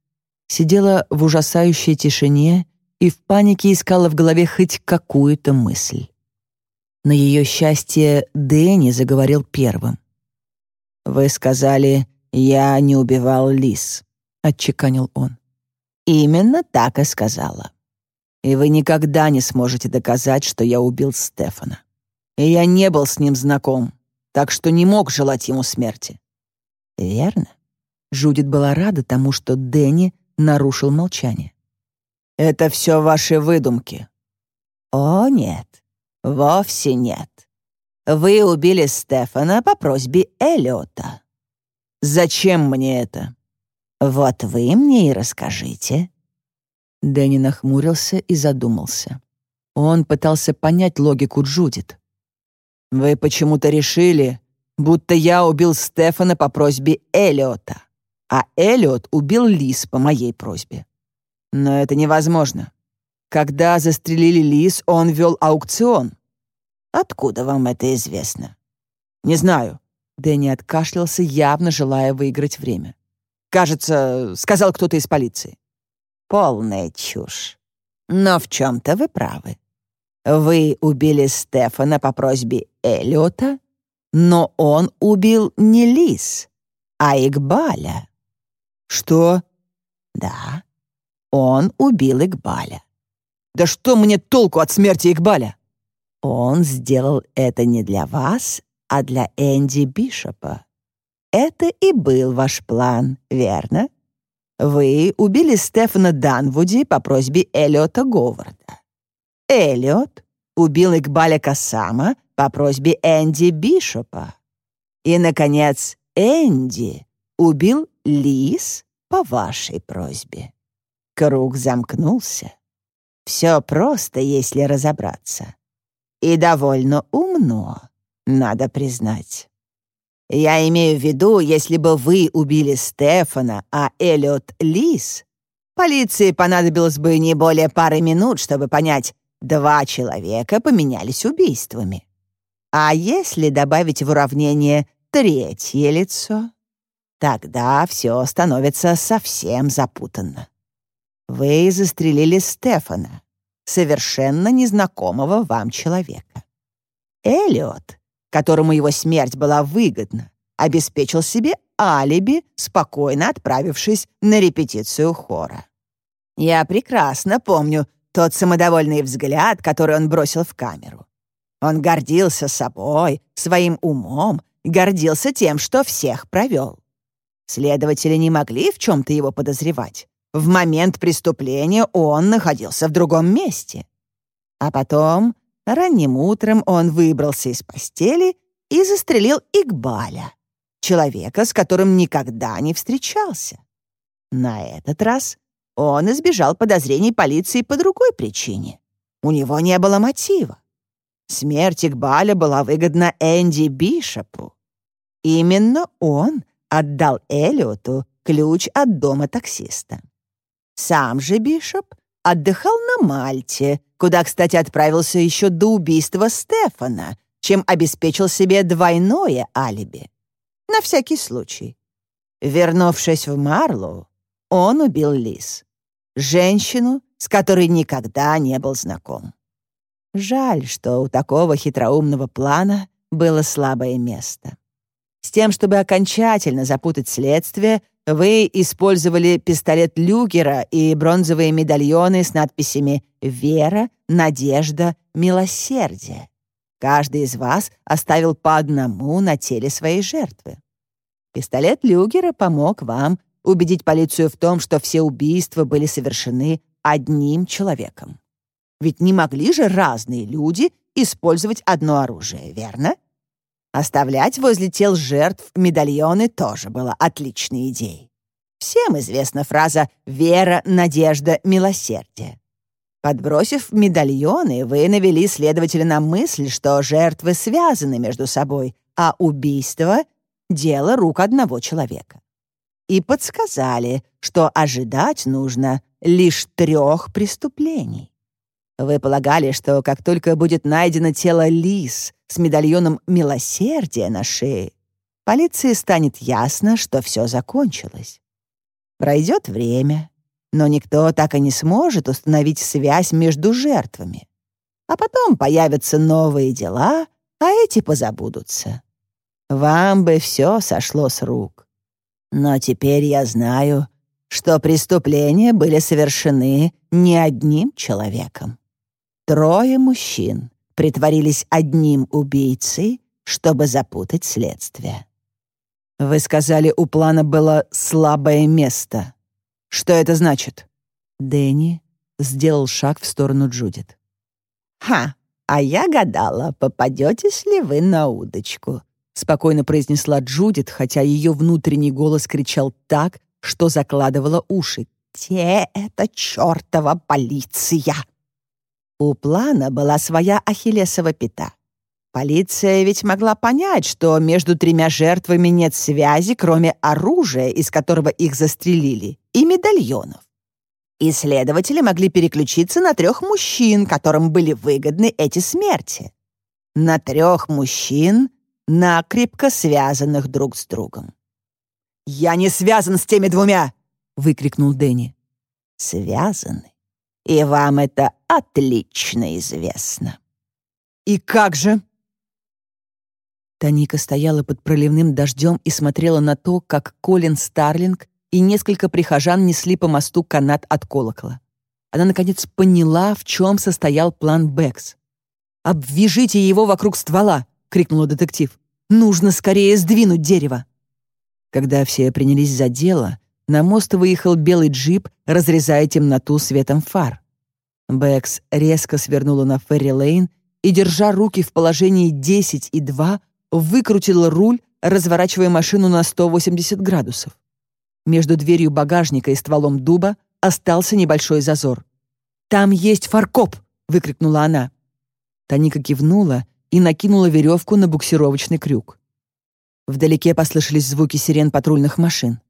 S1: сидела в ужасающей тишине и в панике искала в голове хоть какую-то мысль. На ее счастье Дэнни заговорил первым. «Вы сказали, я не убивал лис», — отчеканил он. «Именно так и сказала. И вы никогда не сможете доказать, что я убил Стефана. И я не был с ним знаком, так что не мог желать ему смерти». «Верно?» Жудит была рада тому, что Дэнни нарушил молчание. «Это все ваши выдумки». «О, нет, вовсе нет. Вы убили Стефана по просьбе Эллиота». «Зачем мне это?» «Вот вы мне и расскажите». Дэнни нахмурился и задумался. Он пытался понять логику Джудит. «Вы почему-то решили, будто я убил Стефана по просьбе Эллиота а Эллиот убил лис по моей просьбе. Но это невозможно. Когда застрелили лис, он вел аукцион. Откуда вам это известно? Не знаю. Дэнни откашлялся, явно желая выиграть время. Кажется, сказал кто-то из полиции. Полная чушь. Но в чем-то вы правы. Вы убили Стефана по просьбе Эллиота, но он убил не лис, а Игбаля. «Что?» «Да, он убил Игбаля». «Да что мне толку от смерти Игбаля?» «Он сделал это не для вас, а для Энди Бишопа. Это и был ваш план, верно? Вы убили Стефана Данвуди по просьбе Эллиота Говарда. Эллиот убил Игбаля Касама по просьбе Энди Бишопа. И, наконец, Энди убил лис по вашей просьбе. Круг замкнулся. Все просто, если разобраться. И довольно умно, надо признать. Я имею в виду, если бы вы убили Стефана, а Эллиот — лис, полиции понадобилось бы не более пары минут, чтобы понять, два человека поменялись убийствами. А если добавить в уравнение третье лицо? Тогда все становится совсем запутанно. Вы застрелили Стефана, совершенно незнакомого вам человека. Эллиот, которому его смерть была выгодна, обеспечил себе алиби, спокойно отправившись на репетицию хора. Я прекрасно помню тот самодовольный взгляд, который он бросил в камеру. Он гордился собой, своим умом, гордился тем, что всех провел. Следователи не могли в чем-то его подозревать. В момент преступления он находился в другом месте. А потом, ранним утром, он выбрался из постели и застрелил Игбаля, человека, с которым никогда не встречался. На этот раз он избежал подозрений полиции по другой причине. У него не было мотива. Смерть Игбаля была выгодна Энди Бишопу. Именно он отдал Элиоту ключ от дома таксиста. Сам же Бишоп отдыхал на Мальте, куда, кстати, отправился еще до убийства Стефана, чем обеспечил себе двойное алиби. На всякий случай. Вернувшись в Марлоу, он убил Лиз, женщину, с которой никогда не был знаком. Жаль, что у такого хитроумного плана было слабое место. С тем, чтобы окончательно запутать следствие, вы использовали пистолет Люгера и бронзовые медальоны с надписями «Вера», «Надежда», «Милосердие». Каждый из вас оставил по одному на теле своей жертвы. Пистолет Люгера помог вам убедить полицию в том, что все убийства были совершены одним человеком. Ведь не могли же разные люди использовать одно оружие, верно? Оставлять возле тел жертв медальоны тоже было отличной идеей. Всем известна фраза «вера, надежда, милосердие». Подбросив медальоны, вы навели следователя на мысль, что жертвы связаны между собой, а убийство — дело рук одного человека. И подсказали, что ожидать нужно лишь трех преступлений. Вы полагали, что как только будет найдено тело Лис с медальоном милосердия на шее, полиции станет ясно, что все закончилось. Пройдет время, но никто так и не сможет установить связь между жертвами. А потом появятся новые дела, а эти позабудутся. Вам бы все сошло с рук. Но теперь я знаю, что преступления были совершены не одним человеком. Трое мужчин притворились одним убийцей, чтобы запутать следствие. Вы сказали, у плана было слабое место. Что это значит? Дэнни сделал шаг в сторону Джудит. «Ха, а я гадала, попадетесь ли вы на удочку», спокойно произнесла Джудит, хотя ее внутренний голос кричал так, что закладывала уши. «Те — это чертова полиция!» У плана была своя ахиллесова пята. Полиция ведь могла понять, что между тремя жертвами нет связи, кроме оружия, из которого их застрелили, и медальонов. Исследователи могли переключиться на трех мужчин, которым были выгодны эти смерти. На трех мужчин, накрепко связанных друг с другом. «Я не связан с теми двумя!» — выкрикнул Дэнни. «Связаны. И вам это отлично известно». «И как же?» Таника стояла под проливным дождем и смотрела на то, как Колин Старлинг и несколько прихожан несли по мосту канат от колокола. Она, наконец, поняла, в чем состоял план Бэкс. «Обвяжите его вокруг ствола!» — крикнула детектив. «Нужно скорее сдвинуть дерево!» Когда все принялись за дело, на мост выехал белый джип, разрезая темноту светом фар. Бэкс резко свернула на Ферри-Лейн и, держа руки в положении 10 и 2, выкрутила руль, разворачивая машину на 180 градусов. Между дверью багажника и стволом дуба остался небольшой зазор. «Там есть фаркоп!» — выкрикнула она. Таника кивнула и накинула веревку на буксировочный крюк. Вдалеке послышались звуки сирен патрульных машин.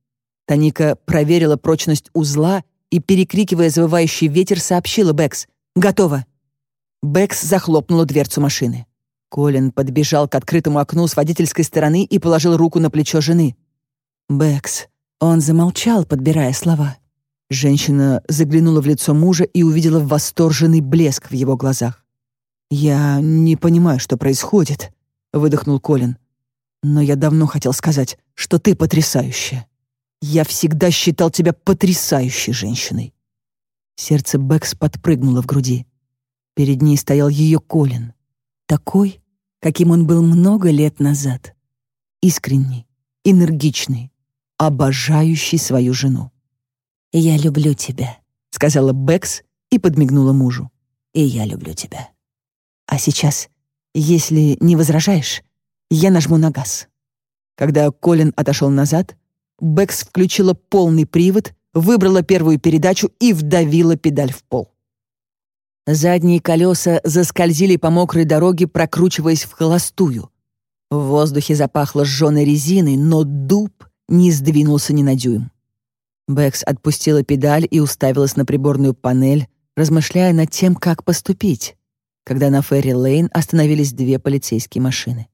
S1: Таника проверила прочность узла и, перекрикивая завывающий ветер, сообщила Бэкс «Готово!». Бэкс захлопнула дверцу машины. Колин подбежал к открытому окну с водительской стороны и положил руку на плечо жены. «Бэкс». Он замолчал, подбирая слова. Женщина заглянула в лицо мужа и увидела восторженный блеск в его глазах. «Я не понимаю, что происходит», — выдохнул Колин. «Но я давно хотел сказать, что ты потрясающая. Я всегда считал тебя потрясающей женщиной». Сердце Бэкс подпрыгнуло в груди. Перед ней стоял ее Колин. Такой, каким он был много лет назад. Искренний, энергичный, обожающий свою жену. «Я люблю тебя», — сказала Бэкс и подмигнула мужу. «И я люблю тебя. А сейчас, если не возражаешь, я нажму на газ». Когда Колин отошел назад, Бэкс включила полный привод, выбрала первую передачу и вдавила педаль в пол. Задние колеса заскользили по мокрой дороге, прокручиваясь вхолостую. В воздухе запахло сжёной резиной, но дуб не сдвинулся ни на дюйм. Бэкс отпустила педаль и уставилась на приборную панель, размышляя над тем, как поступить, когда на Ферри-Лейн остановились две полицейские машины.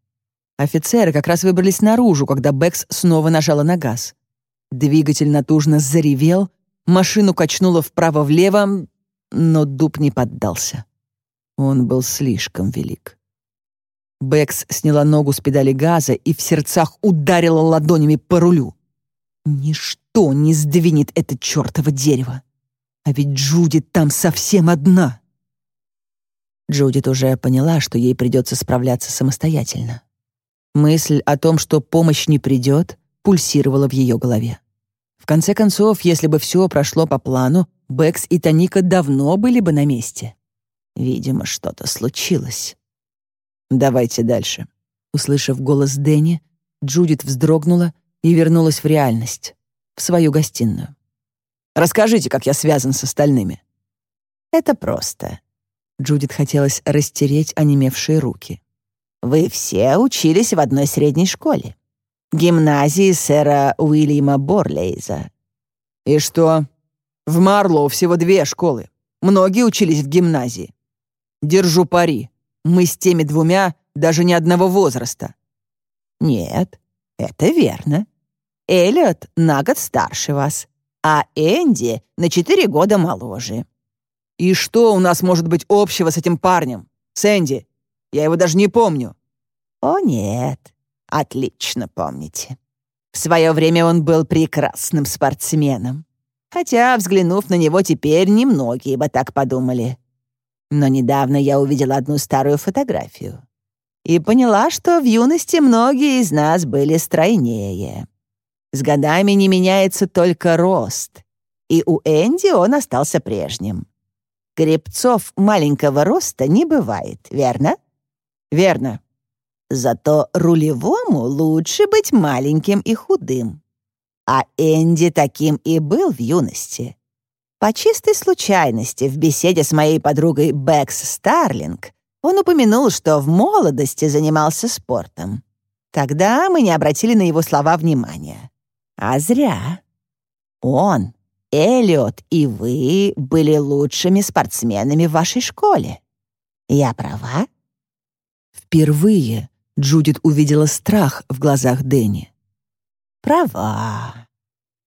S1: Офицеры как раз выбрались наружу, когда Бэкс снова нажала на газ. Двигатель натужно заревел, машину качнуло вправо-влево, но дуб не поддался. Он был слишком велик. Бэкс сняла ногу с педали газа и в сердцах ударила ладонями по рулю. Ничто не сдвинет это чертово дерево. А ведь Джудит там совсем одна. Джудит уже поняла, что ей придется справляться самостоятельно. Мысль о том, что помощь не придет, пульсировала в ее голове конце концов, если бы все прошло по плану, Бэкс и Таника давно были бы на месте. Видимо, что-то случилось. «Давайте дальше». Услышав голос Дэнни, Джудит вздрогнула и вернулась в реальность, в свою гостиную. «Расскажите, как я связан с остальными».
S3: «Это просто».
S1: Джудит хотелось растереть онемевшие руки.
S3: «Вы все учились в одной средней школе. Гимназии сэра Уильяма Борлейза».
S1: «И что? В Марлоу всего две школы. Многие учились в гимназии. Держу пари. Мы с теми двумя даже ни одного возраста».
S3: «Нет, это верно. Эллиот на год старше вас, а Энди на четыре года моложе».
S1: «И что у нас может быть общего с этим парнем? С Энди? Я его даже не помню».
S3: «О, нет. Отлично помните. В свое время он был прекрасным спортсменом. Хотя, взглянув на него теперь, немногие бы так подумали. Но недавно я увидела одну старую фотографию и поняла, что в юности многие из нас были стройнее. С годами не меняется только рост, и у Энди он остался прежним. Гребцов маленького роста не бывает, верно?
S1: Верно.
S3: Зато рулевому лучше быть маленьким и худым. А Энди таким и был в юности. По чистой случайности в беседе с моей подругой Бэкс Старлинг он упомянул, что в молодости занимался спортом. Тогда мы не обратили на его слова внимания. А зря. Он, Эллиот и вы были лучшими спортсменами в вашей школе. Я права?
S1: Впервые Джудит увидела страх в глазах Дэнни.
S3: Права.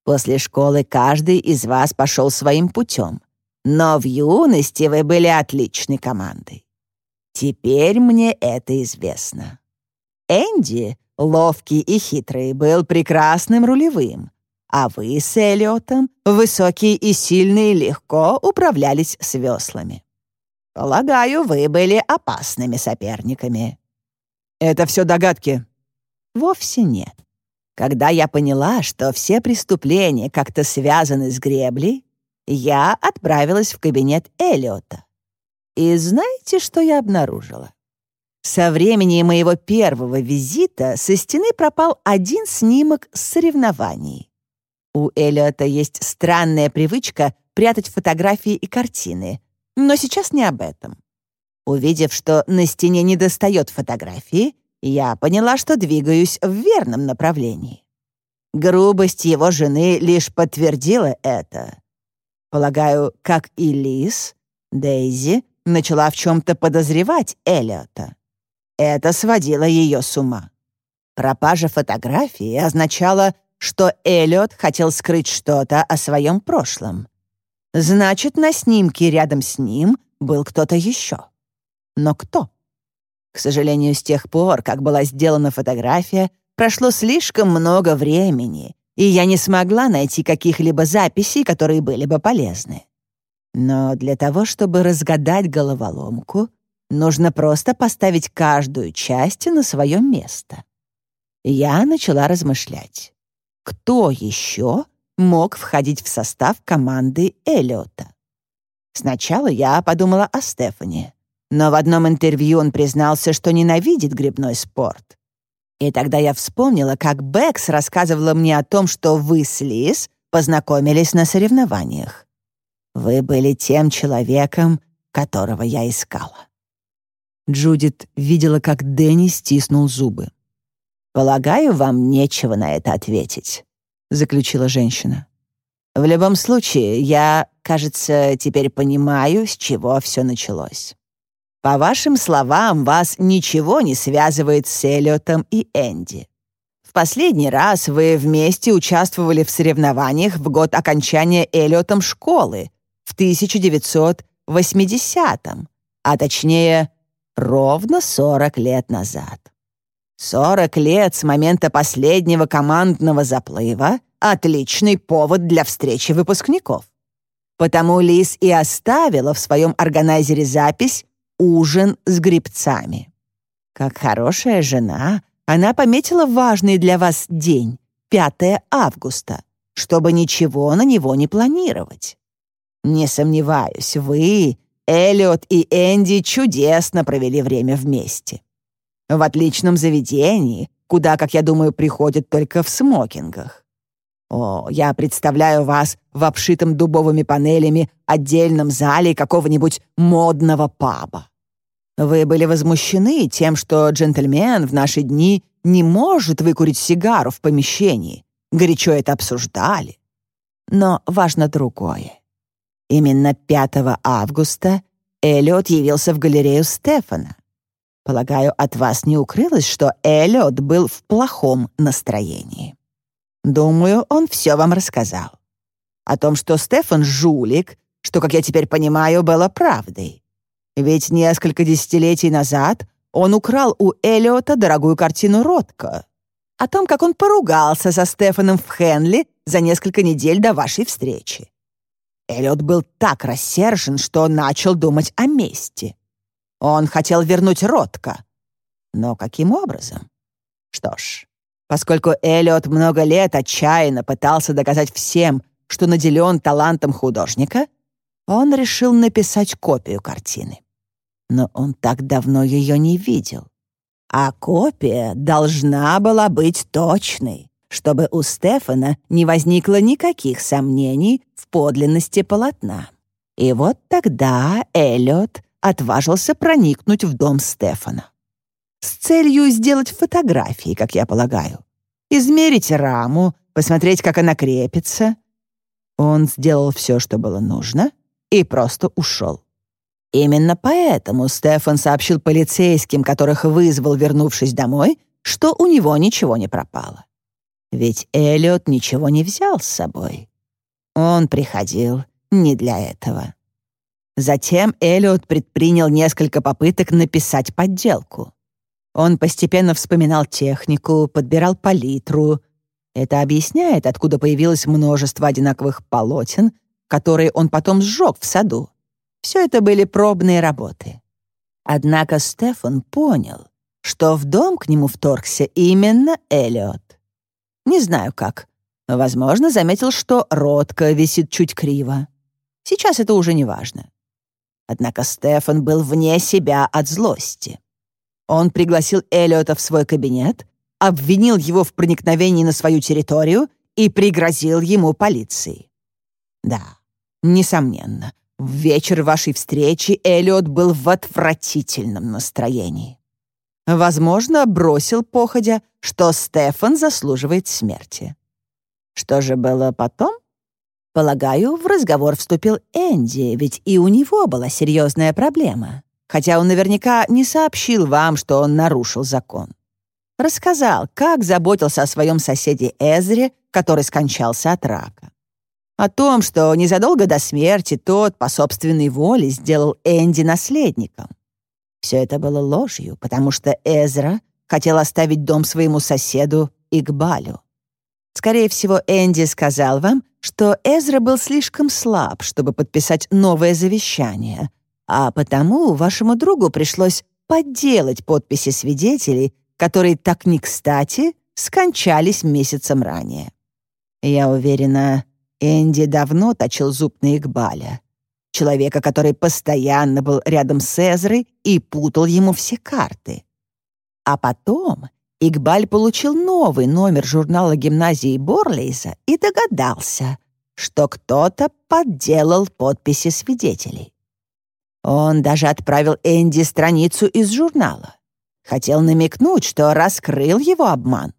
S3: После школы каждый из вас пошел своим путем. Но в юности вы были отличной командой. Теперь мне это известно. Энди, ловкий и хитрый, был прекрасным рулевым, а вы с Эллиотом, высокие и сильные, легко управлялись с веслами. Полагаю, вы были опасными соперниками.
S1: Это все догадки.
S3: Вовсе нет. Когда я поняла, что все преступления как-то связаны с греблей, я отправилась в кабинет Эллиота. И знаете, что я обнаружила? Со времени моего первого визита со стены пропал один снимок с соревнований. У Эллиота есть странная привычка прятать фотографии и картины, но сейчас не об этом. Увидев, что на стене недостает фотографии, я поняла, что двигаюсь в верном направлении. Грубость его жены лишь подтвердила это. Полагаю, как и Лис, Дейзи начала в чем-то подозревать Эллиота. Это сводило ее с ума. Пропажа фотографии означала, что Эллиот хотел скрыть что-то о своем прошлом. Значит, на снимке рядом с ним был кто-то еще. Но кто? К сожалению, с тех пор, как была сделана фотография, прошло слишком много времени, и я не смогла найти каких-либо записей, которые были бы полезны. Но для того, чтобы разгадать головоломку, нужно просто поставить каждую часть на свое место. Я начала размышлять. Кто еще мог входить в состав команды Эллиота? Сначала я подумала о Стефане, но в одном интервью он признался, что ненавидит грибной спорт. И тогда я вспомнила, как Бэкс рассказывала мне о том, что вы с Лиз познакомились на соревнованиях. Вы были тем человеком, которого я искала».
S1: Джудит видела, как Дэнни стиснул зубы.
S3: «Полагаю, вам нечего на это ответить», — заключила женщина. «В любом случае, я, кажется, теперь понимаю, с чего все началось. По вашим словам, вас ничего не связывает с Эллиотом и Энди. В последний раз вы вместе участвовали в соревнованиях в год окончания Эллиотом школы, в 1980-м, а точнее, ровно 40 лет назад. 40 лет с момента последнего командного заплыва — отличный повод для встречи выпускников. Потому Лис и оставила в своем органайзере запись «Ужин с грибцами». Как хорошая жена, она пометила важный для вас день — 5 августа — чтобы ничего на него не планировать. Не сомневаюсь, вы, Эллиот и Энди чудесно провели время вместе. В отличном заведении, куда, как я думаю, приходят только в смокингах. О, я представляю вас в обшитом дубовыми панелями отдельном зале какого-нибудь модного паба. Вы были возмущены тем, что джентльмен в наши дни не может выкурить сигару в помещении. Горячо это обсуждали. Но важно другое. Именно 5 августа Эллиот явился в галерею Стефана. Полагаю, от вас не укрылось, что Эллиот был в плохом настроении. Думаю, он все вам рассказал. О том, что Стефан — жулик, что, как я теперь понимаю, было правдой. Ведь несколько десятилетий назад он украл у Эллиота дорогую картину Ротко. О том, как он поругался со Стефаном в Хенли за несколько недель до вашей встречи. Эллиот был так рассержен, что начал думать о мести. Он хотел вернуть Ротко. Но каким образом? Что ж, поскольку Эллиот много лет отчаянно пытался доказать всем, что наделен талантом художника, он решил написать копию картины но он так давно ее не видел. А копия должна была быть точной, чтобы у Стефана не возникло никаких сомнений в подлинности полотна. И вот тогда Эллиот отважился проникнуть в дом Стефана. С целью сделать фотографии, как я полагаю. Измерить раму, посмотреть, как она крепится. Он сделал все, что было нужно, и просто ушел. Именно поэтому Стефан сообщил полицейским, которых вызвал, вернувшись домой, что у него ничего не пропало. Ведь Эллиот ничего не взял с собой. Он приходил не для этого. Затем Эллиот предпринял несколько попыток написать подделку. Он постепенно вспоминал технику, подбирал палитру. Это объясняет, откуда появилось множество одинаковых полотен, которые он потом сжег в саду. Все это были пробные работы. Однако Стефан понял, что в дом к нему вторгся именно Эллиот. Не знаю как. Возможно, заметил, что ротка висит чуть криво. Сейчас это уже не важно. Однако Стефан был вне себя от злости. Он пригласил Эллиота в свой кабинет, обвинил его в проникновении на свою территорию и пригрозил ему полицией. Да, несомненно, в вечер вашей встречи Эллиот был в отвратительном настроении. Возможно, бросил походя, что Стефан заслуживает смерти. Что же было потом? Полагаю, в разговор вступил Энди, ведь и у него была серьезная проблема, хотя он наверняка не сообщил вам, что он нарушил закон. Рассказал, как заботился о своем соседе Эзре, который скончался от рака. О том, что незадолго до смерти тот по собственной воле сделал Энди наследником. Все это было ложью, потому что Эзра хотел оставить дом своему соседу Игбалю. Скорее всего, Энди сказал вам, что Эзра был слишком слаб, чтобы подписать новое завещание, а потому вашему другу пришлось подделать подписи свидетелей, которые так не кстати скончались месяцем ранее. Я уверена, Энди давно точил зуб на Игбаля, человека, который постоянно был рядом с Эзрой и путал ему все карты. А потом Игбаль получил новый номер журнала гимназии Борлейза и догадался, что кто-то подделал подписи свидетелей. Он даже отправил Энди страницу из журнала. Хотел намекнуть, что раскрыл его обман.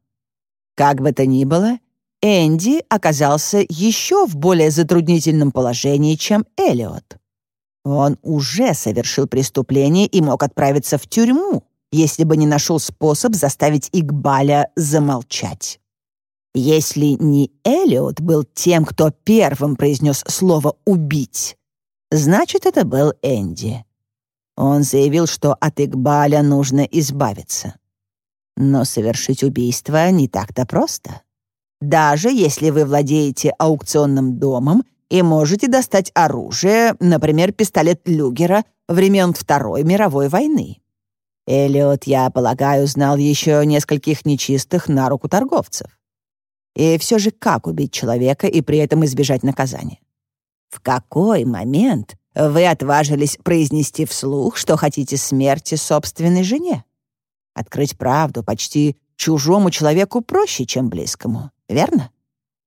S3: Как бы то ни было, Энди оказался еще в более затруднительном положении, чем Эллиот. Он уже совершил преступление и мог отправиться в тюрьму, если бы не нашел способ заставить Игбаля замолчать. Если не Эллиот был тем, кто первым произнес слово «убить», значит, это был Энди. Он заявил, что от Игбаля нужно избавиться. Но совершить убийство не так-то просто даже если вы владеете аукционным домом и можете достать оружие, например, пистолет Люгера времен Второй мировой войны. Эллиот, я полагаю, знал еще нескольких нечистых на руку торговцев. И все же как убить человека и при этом избежать наказания? В какой момент вы отважились произнести вслух, что хотите смерти собственной жене? Открыть правду почти чужому человеку проще, чем близкому, верно?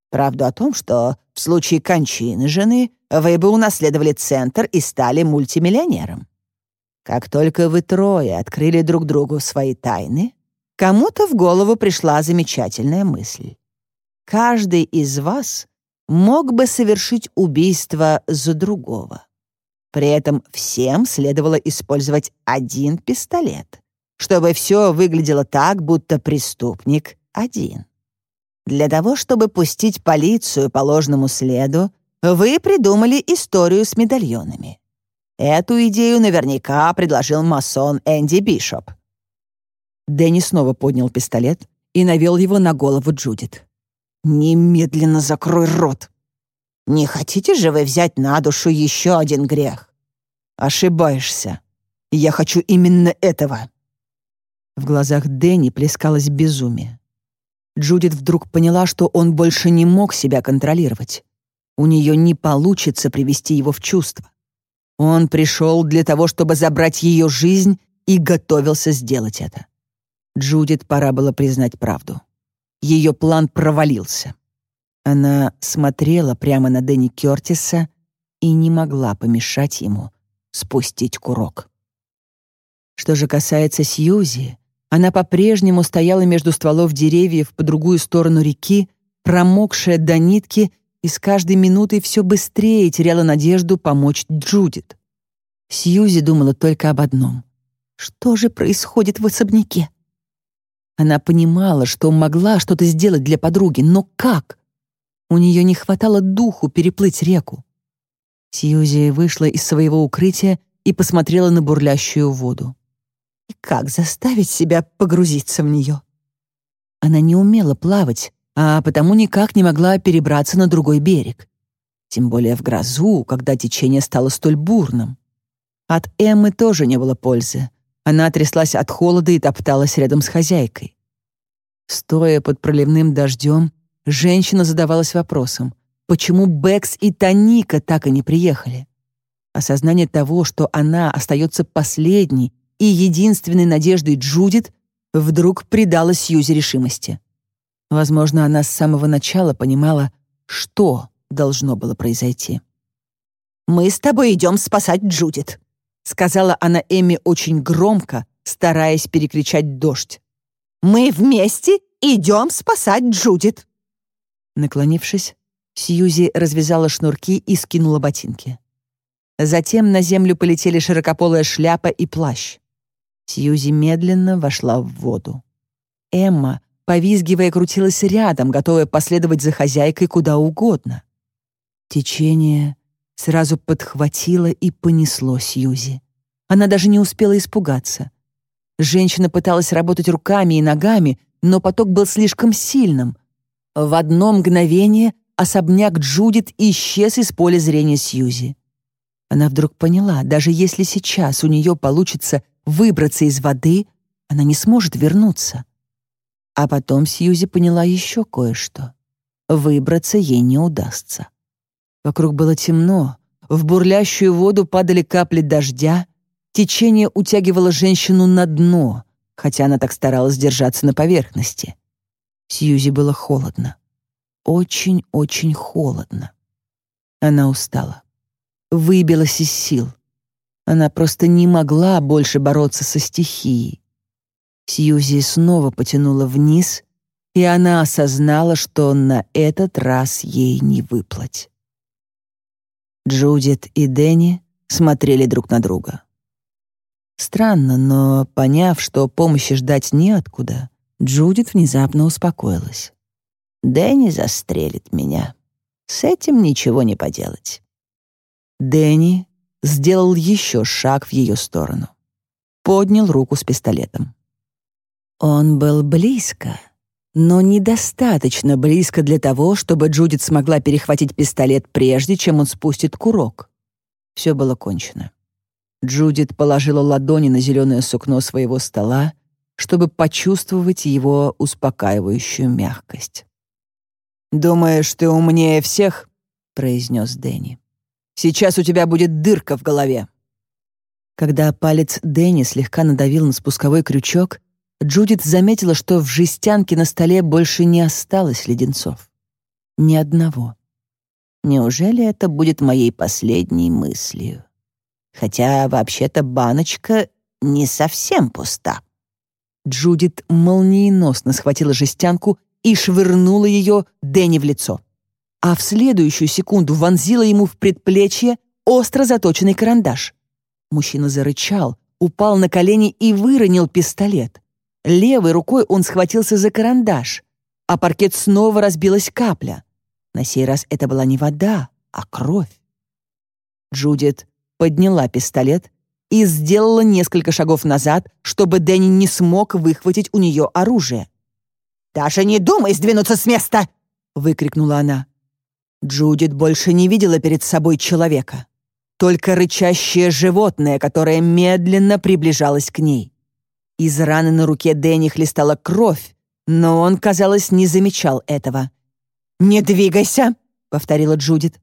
S3: Правду о том, что в случае кончины жены вы бы унаследовали центр и стали мультимиллионером. Как только вы трое открыли друг другу свои тайны, кому-то в голову пришла замечательная мысль. Каждый из вас мог бы совершить убийство за другого. При этом всем следовало использовать один пистолет, чтобы все выглядело так, будто преступник один. Для того, чтобы пустить полицию по ложному следу, вы придумали историю с медальонами. Эту идею наверняка предложил масон Энди Бишоп.
S1: Дэнни снова поднял пистолет и навел его на голову Джудит. «Немедленно закрой рот!»
S3: «Не хотите же вы взять на душу еще один грех?»
S1: «Ошибаешься. Я хочу именно этого». В глазах Дэнни плескалось безумие. Джудит вдруг поняла, что он больше не мог себя контролировать. У нее не получится привести его в чувство. Он пришел для того, чтобы забрать ее жизнь и готовился сделать это. Джудит пора было признать правду. Ее план провалился. Она смотрела прямо на Дэнни Кёртиса и не могла помешать ему спустить курок. Что же касается Сьюзи, она по-прежнему стояла между стволов деревьев по другую сторону реки, промокшая до нитки и с каждой минутой все быстрее теряла надежду помочь Джудит. Сьюзи думала только об одном. Что же происходит в особняке? Она понимала, что могла что-то сделать для подруги, но как? У нее не хватало духу переплыть реку. Сьюзи вышла из своего укрытия и посмотрела на бурлящую воду. И как заставить себя погрузиться в нее? Она не умела плавать, а потому никак не могла перебраться на другой берег. Тем более в грозу, когда течение стало столь бурным. От Эммы тоже не было пользы. Она тряслась от холода и топталась рядом с хозяйкой. Стоя под проливным дождем, женщина задавалась вопросом, почему Бэкс и Таника так и не приехали. Осознание того, что она остается последней и единственной надеждой Джудит вдруг придало Сьюзи решимости. Возможно, она с самого начала понимала, что должно было произойти. «Мы с тобой идем спасать Джудит», — сказала она Эмми очень громко, стараясь перекричать дождь. «Мы вместе идем спасать Джудит». Наклонившись, Сьюзи развязала шнурки и скинула ботинки. Затем на землю полетели широкополая шляпа и плащ. Сьюзи медленно вошла в воду. Эмма, повизгивая, крутилась рядом, готовая последовать за хозяйкой куда угодно. Течение сразу подхватило и понесло Сьюзи. Она даже не успела испугаться. Женщина пыталась работать руками и ногами, но поток был слишком сильным. В одно мгновение особняк Джудит исчез из поля зрения Сьюзи. Она вдруг поняла, даже если сейчас у нее получится выбраться из воды, она не сможет вернуться. А потом Сьюзи поняла еще кое-что. Выбраться ей не удастся. Вокруг было темно, в бурлящую воду падали капли дождя, течение утягивало женщину на дно, хотя она так старалась держаться на поверхности. Сьюзи было холодно. Очень-очень холодно. Она устала. Выбилась из сил. Она просто не могла больше бороться со стихией. Сьюзи снова потянула вниз, и она осознала, что на этот раз ей не выплыть. Джудит и Дэнни смотрели друг на друга. Странно, но, поняв, что помощи ждать неоткуда, Джудит внезапно успокоилась. «Дэнни застрелит меня. С этим ничего не поделать». Дэнни сделал еще шаг в ее сторону. Поднял руку с пистолетом. Он был близко, но недостаточно близко для того, чтобы Джудит смогла перехватить пистолет прежде, чем он спустит курок. Все было кончено. Джудит положила ладони на зеленое сукно своего стола, чтобы почувствовать его успокаивающую мягкость. «Думаешь, ты умнее всех?» — произнес Дэнни. «Сейчас у тебя будет дырка в голове». Когда палец Дэнни слегка надавил на спусковой крючок, Джудит заметила, что в жестянке на столе больше не осталось леденцов. Ни одного. Неужели это будет моей последней мыслью? Хотя, вообще-то, баночка не совсем пуста. Джудит молниеносно схватила жестянку и швырнула ее Дэнни в лицо. А в следующую секунду вонзила ему в предплечье остро заточенный карандаш. Мужчина зарычал, упал на колени и выронил пистолет. Левой рукой он схватился за карандаш, а паркет снова разбилась капля. На сей раз это была не вода, а кровь. Джудит подняла пистолет и сделала несколько шагов назад, чтобы Дэнни не смог выхватить у нее оружие.
S3: «Даже не думай сдвинуться с места!» — выкрикнула она.
S1: Джудит больше не видела перед собой человека, только рычащее животное, которое медленно приближалось к ней. Из раны на руке Дэнни хлестала кровь, но он, казалось, не замечал этого. «Не двигайся!» — повторила Джудит.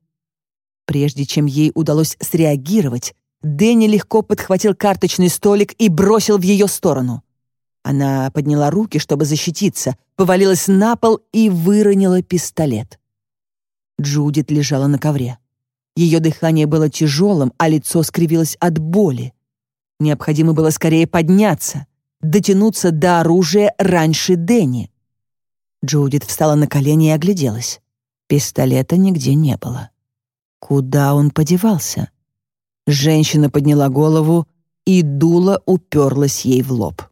S1: Прежде чем ей удалось среагировать, Дэнни легко подхватил карточный столик и бросил в ее сторону. Она подняла руки, чтобы защититься, повалилась на пол и выронила пистолет. Джудит лежала на ковре. Ее дыхание было тяжелым, а лицо скривилось от боли. Необходимо было скорее подняться, дотянуться до оружия раньше Дэнни. Джудит встала на колени и огляделась. Пистолета нигде не было. Куда он подевался? Женщина подняла голову, и дуло уперлась ей в лоб.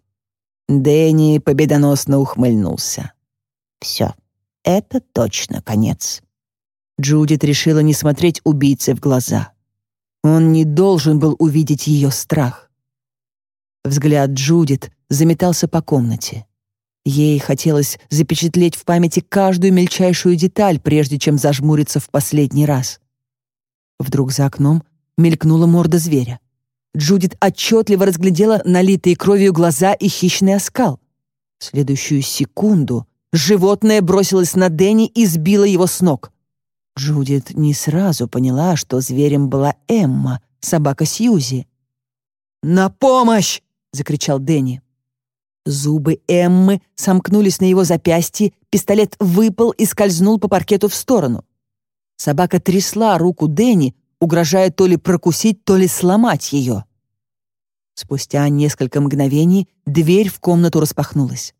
S1: Дэнни победоносно ухмыльнулся. «Все, это точно конец». Джудит решила не смотреть убийце в глаза. Он не должен был увидеть ее страх. Взгляд Джудит заметался по комнате. Ей хотелось запечатлеть в памяти каждую мельчайшую деталь, прежде чем зажмуриться в последний раз. Вдруг за окном мелькнула морда зверя. Джудит отчетливо разглядела налитые кровью глаза и хищный оскал. В следующую секунду животное бросилось на Дэнни и сбило его с ног. Джудит не сразу поняла, что зверем была Эмма, собака Сьюзи. «На помощь!» — закричал Дэнни. Зубы Эммы сомкнулись на его запястье, пистолет выпал и скользнул по паркету в сторону. Собака трясла руку Дэнни, угрожая то ли прокусить, то ли сломать ее. Спустя несколько мгновений дверь в комнату распахнулась.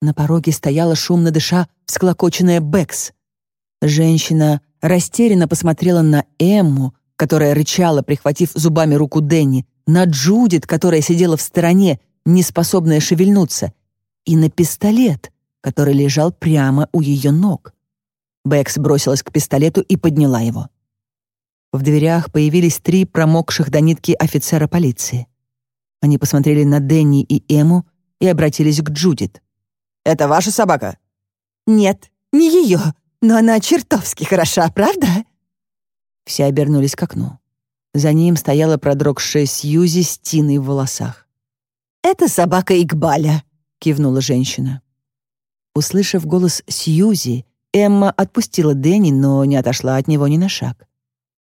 S1: На пороге стояла шумно дыша всклокоченная Бэкс. Женщина растерянно посмотрела на Эмму, которая рычала, прихватив зубами руку Дэнни, на Джудит, которая сидела в стороне, не способная шевельнуться, и на пистолет, который лежал прямо у ее ног. Бэкс бросилась к пистолету и подняла его. В дверях появились три промокших до нитки офицера полиции. Они посмотрели на Дэнни и Эму и обратились к Джудит.
S2: «Это ваша собака?»
S3: «Нет, не ее, но она чертовски хороша, правда?»
S1: Все обернулись к окну. За ним стояла продрогшая Сьюзи с тиной в волосах.
S3: «Это собака Игбаля», — кивнула женщина.
S1: Услышав голос Сьюзи, Эмма отпустила Дэнни, но не отошла от него ни на шаг.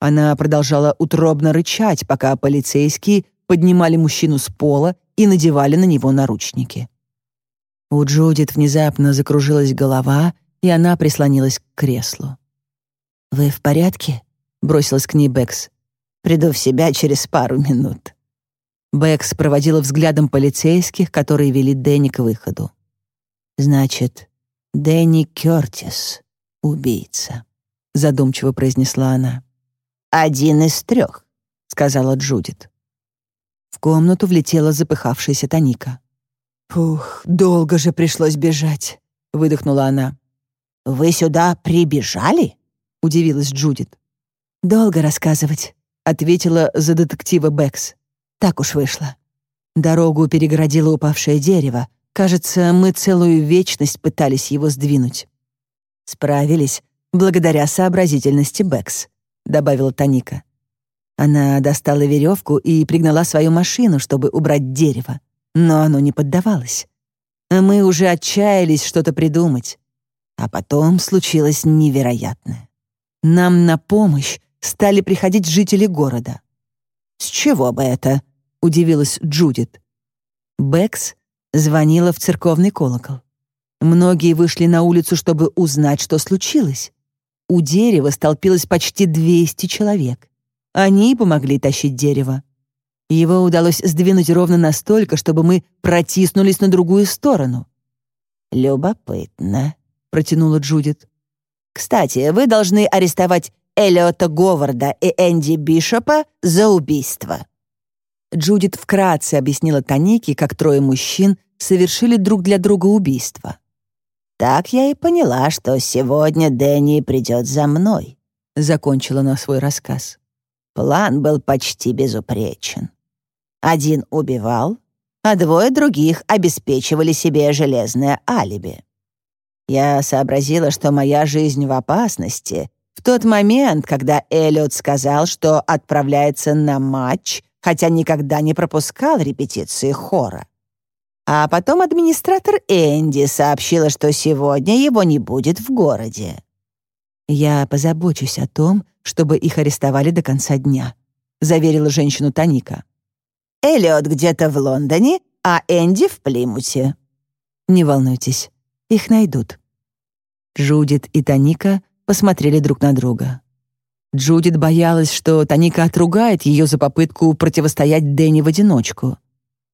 S1: Она продолжала утробно рычать, пока полицейские поднимали мужчину с пола и надевали на него наручники. У Джудит внезапно закружилась голова, и она прислонилась к креслу.
S3: «Вы в порядке?»
S1: — бросилась к ней Бэкс.
S3: «Приду в себя через пару минут».
S1: Бэкс проводила взглядом полицейских, которые вели Дэнни к выходу.
S3: «Значит, Дэнни Кёртис — убийца», — задумчиво произнесла она.
S2: «Один из трех», — сказала Джудит.
S1: В комнату влетела запыхавшаяся Таника.
S2: «Фух, долго же пришлось бежать», — выдохнула она.
S3: «Вы сюда прибежали?»
S1: — удивилась Джудит.
S3: «Долго рассказывать», — ответила за детектива Бэкс. «Так уж вышло. Дорогу перегородило упавшее дерево. Кажется, мы целую вечность пытались его сдвинуть. Справились благодаря сообразительности Бэкс добавила Таника. Она достала веревку и пригнала свою машину, чтобы убрать дерево, но оно не поддавалось. Мы уже отчаялись что-то придумать. А потом случилось невероятное.
S1: Нам на помощь стали приходить жители города.
S3: «С чего бы это?»
S1: — удивилась Джудит. Бэкс звонила в церковный колокол. Многие вышли на улицу, чтобы узнать, что случилось. У дерева столпилось почти 200 человек. Они помогли тащить дерево. Его удалось сдвинуть ровно настолько, чтобы мы протиснулись на другую сторону.
S3: «Любопытно», — протянула Джудит. «Кстати, вы должны арестовать Эллиота Говарда и Энди Бишопа за убийство».
S1: Джудит вкратце объяснила Танике, как трое мужчин совершили друг для друга убийство.
S3: «Так я и поняла, что сегодня Дэнни придет за мной», —
S1: закончила на свой рассказ.
S3: План был почти безупречен. Один убивал, а двое других обеспечивали себе железное алиби. Я сообразила, что моя жизнь в опасности в тот момент, когда Эллиот сказал, что отправляется на матч, хотя никогда не пропускал репетиции хора. А потом администратор Энди сообщила, что сегодня его не будет в городе.
S1: «Я позабочусь о том, чтобы их арестовали до конца дня», — заверила женщину Таника.
S3: Эллиот где-то в Лондоне, а Энди в Плимуте».
S1: «Не волнуйтесь, их найдут». Джудит и Таника посмотрели друг на друга. Джудит боялась, что Таника отругает ее за попытку противостоять Дэнни в одиночку.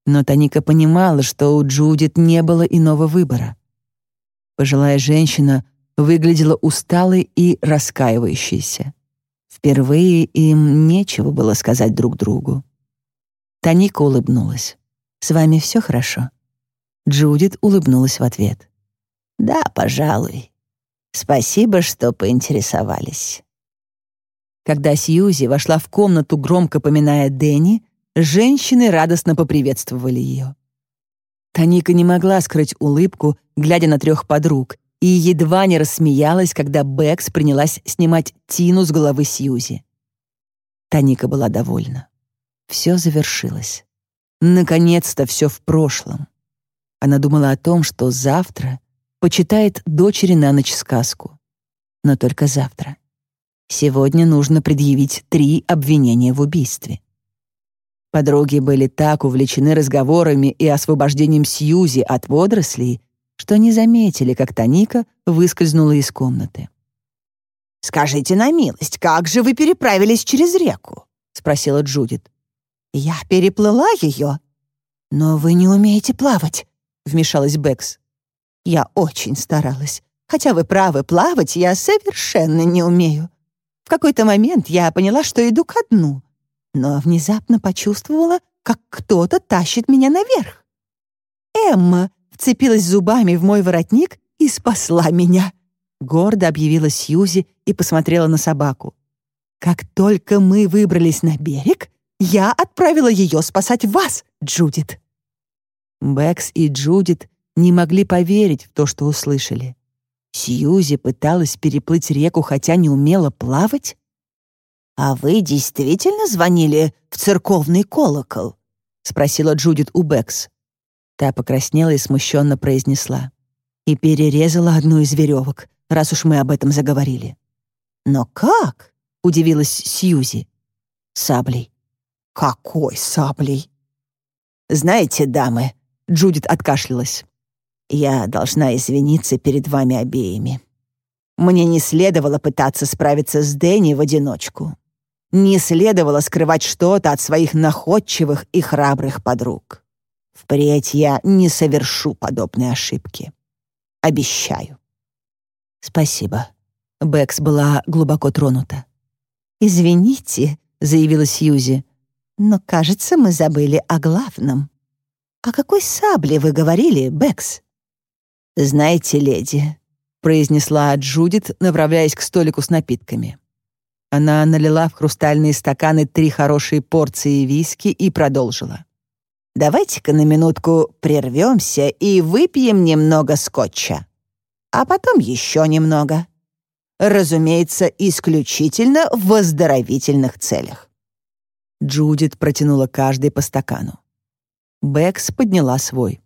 S1: Но Таника понимала, что у Джудит не было иного выбора. Пожилая женщина выглядела усталой и раскаивающейся. Впервые им нечего было сказать друг другу. Таника улыбнулась. «С вами все хорошо?» Джудит улыбнулась в ответ.
S3: «Да, пожалуй. Спасибо, что поинтересовались».
S1: Когда Сьюзи вошла в комнату, громко поминая Дэнни, женщины радостно поприветствовали ее. Таника не могла скрыть улыбку, глядя на трех подруг, и едва не рассмеялась, когда Бэкс принялась снимать Тину с головы Сьюзи. Таника была довольна. Все завершилось. Наконец-то все в прошлом. Она думала о том, что завтра почитает дочери на ночь сказку. Но только завтра. Сегодня нужно предъявить три обвинения в убийстве. Подруги были так увлечены разговорами и освобождением Сьюзи от водорослей, что не заметили, как Таника выскользнула из комнаты.
S3: «Скажите на милость, как же вы переправились через реку?» — спросила Джудит.
S2: «Я переплыла ее». «Но вы не умеете плавать», — вмешалась Бэкс. «Я очень старалась. Хотя вы правы, плавать я совершенно не умею. В какой-то момент я поняла, что иду ко дну, но внезапно почувствовала, как кто-то тащит меня наверх. Эмма вцепилась зубами в мой воротник и спасла меня», — гордо объявила Сьюзи и посмотрела на собаку. «Как только мы выбрались на берег, я отправила ее спасать вас, Джудит».
S1: Бэкс и Джудит не могли поверить в то, что услышали. Сьюзи пыталась переплыть реку, хотя не умела плавать?
S3: «А вы действительно звонили в церковный колокол?» — спросила Джудит у Бэкс.
S1: Та покраснела и смущенно произнесла. И перерезала одну из веревок, раз уж мы об этом заговорили.
S3: «Но как?»
S1: — удивилась Сьюзи.
S2: «Саблей. «Какой саблей?»
S3: «Знаете, дамы», — Джудит откашлялась, «я должна извиниться перед вами обеими. Мне не следовало пытаться справиться с Дэнни в одиночку. Не следовало скрывать что-то от своих находчивых и храбрых подруг. Впредь я не совершу подобной ошибки. Обещаю».
S1: «Спасибо». Бэкс была глубоко тронута.
S3: «Извините», — заявила Сьюзи, но, кажется, мы забыли о главном. О какой сабле вы говорили, Бэкс?
S1: Знаете, леди, произнесла Джудит, направляясь к столику с напитками. Она налила в хрустальные стаканы три хорошие порции виски и продолжила.
S3: «Давайте-ка на минутку прервемся и выпьем немного скотча. А потом еще немного. Разумеется, исключительно в оздоровительных целях.
S1: Джудит протянула каждый по стакану. Бэкс подняла свой.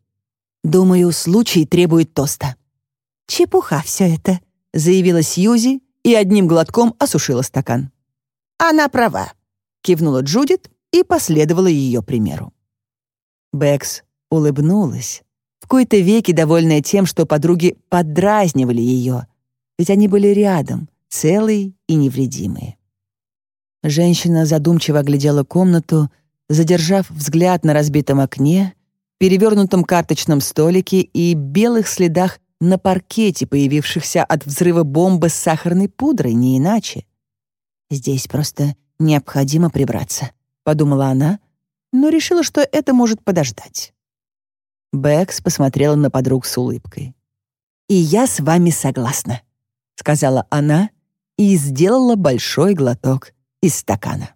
S1: «Думаю, случай требует тоста».
S2: «Чепуха все это», —
S1: заявила Сьюзи и одним глотком осушила стакан.
S3: «Она права», — кивнула Джудит и последовала ее примеру.
S1: Бэкс улыбнулась, в кои-то веки довольная тем, что подруги поддразнивали ее, ведь они были рядом, целые и невредимые. Женщина задумчиво оглядела комнату, задержав взгляд на разбитом окне, перевернутом карточном столике и белых следах на паркете, появившихся от взрыва бомбы с сахарной пудрой, не иначе. «Здесь просто необходимо прибраться», — подумала она, но решила, что это может подождать. Бэкс посмотрела на подруг с улыбкой. «И я с вами согласна», — сказала она и сделала большой глоток из стакана.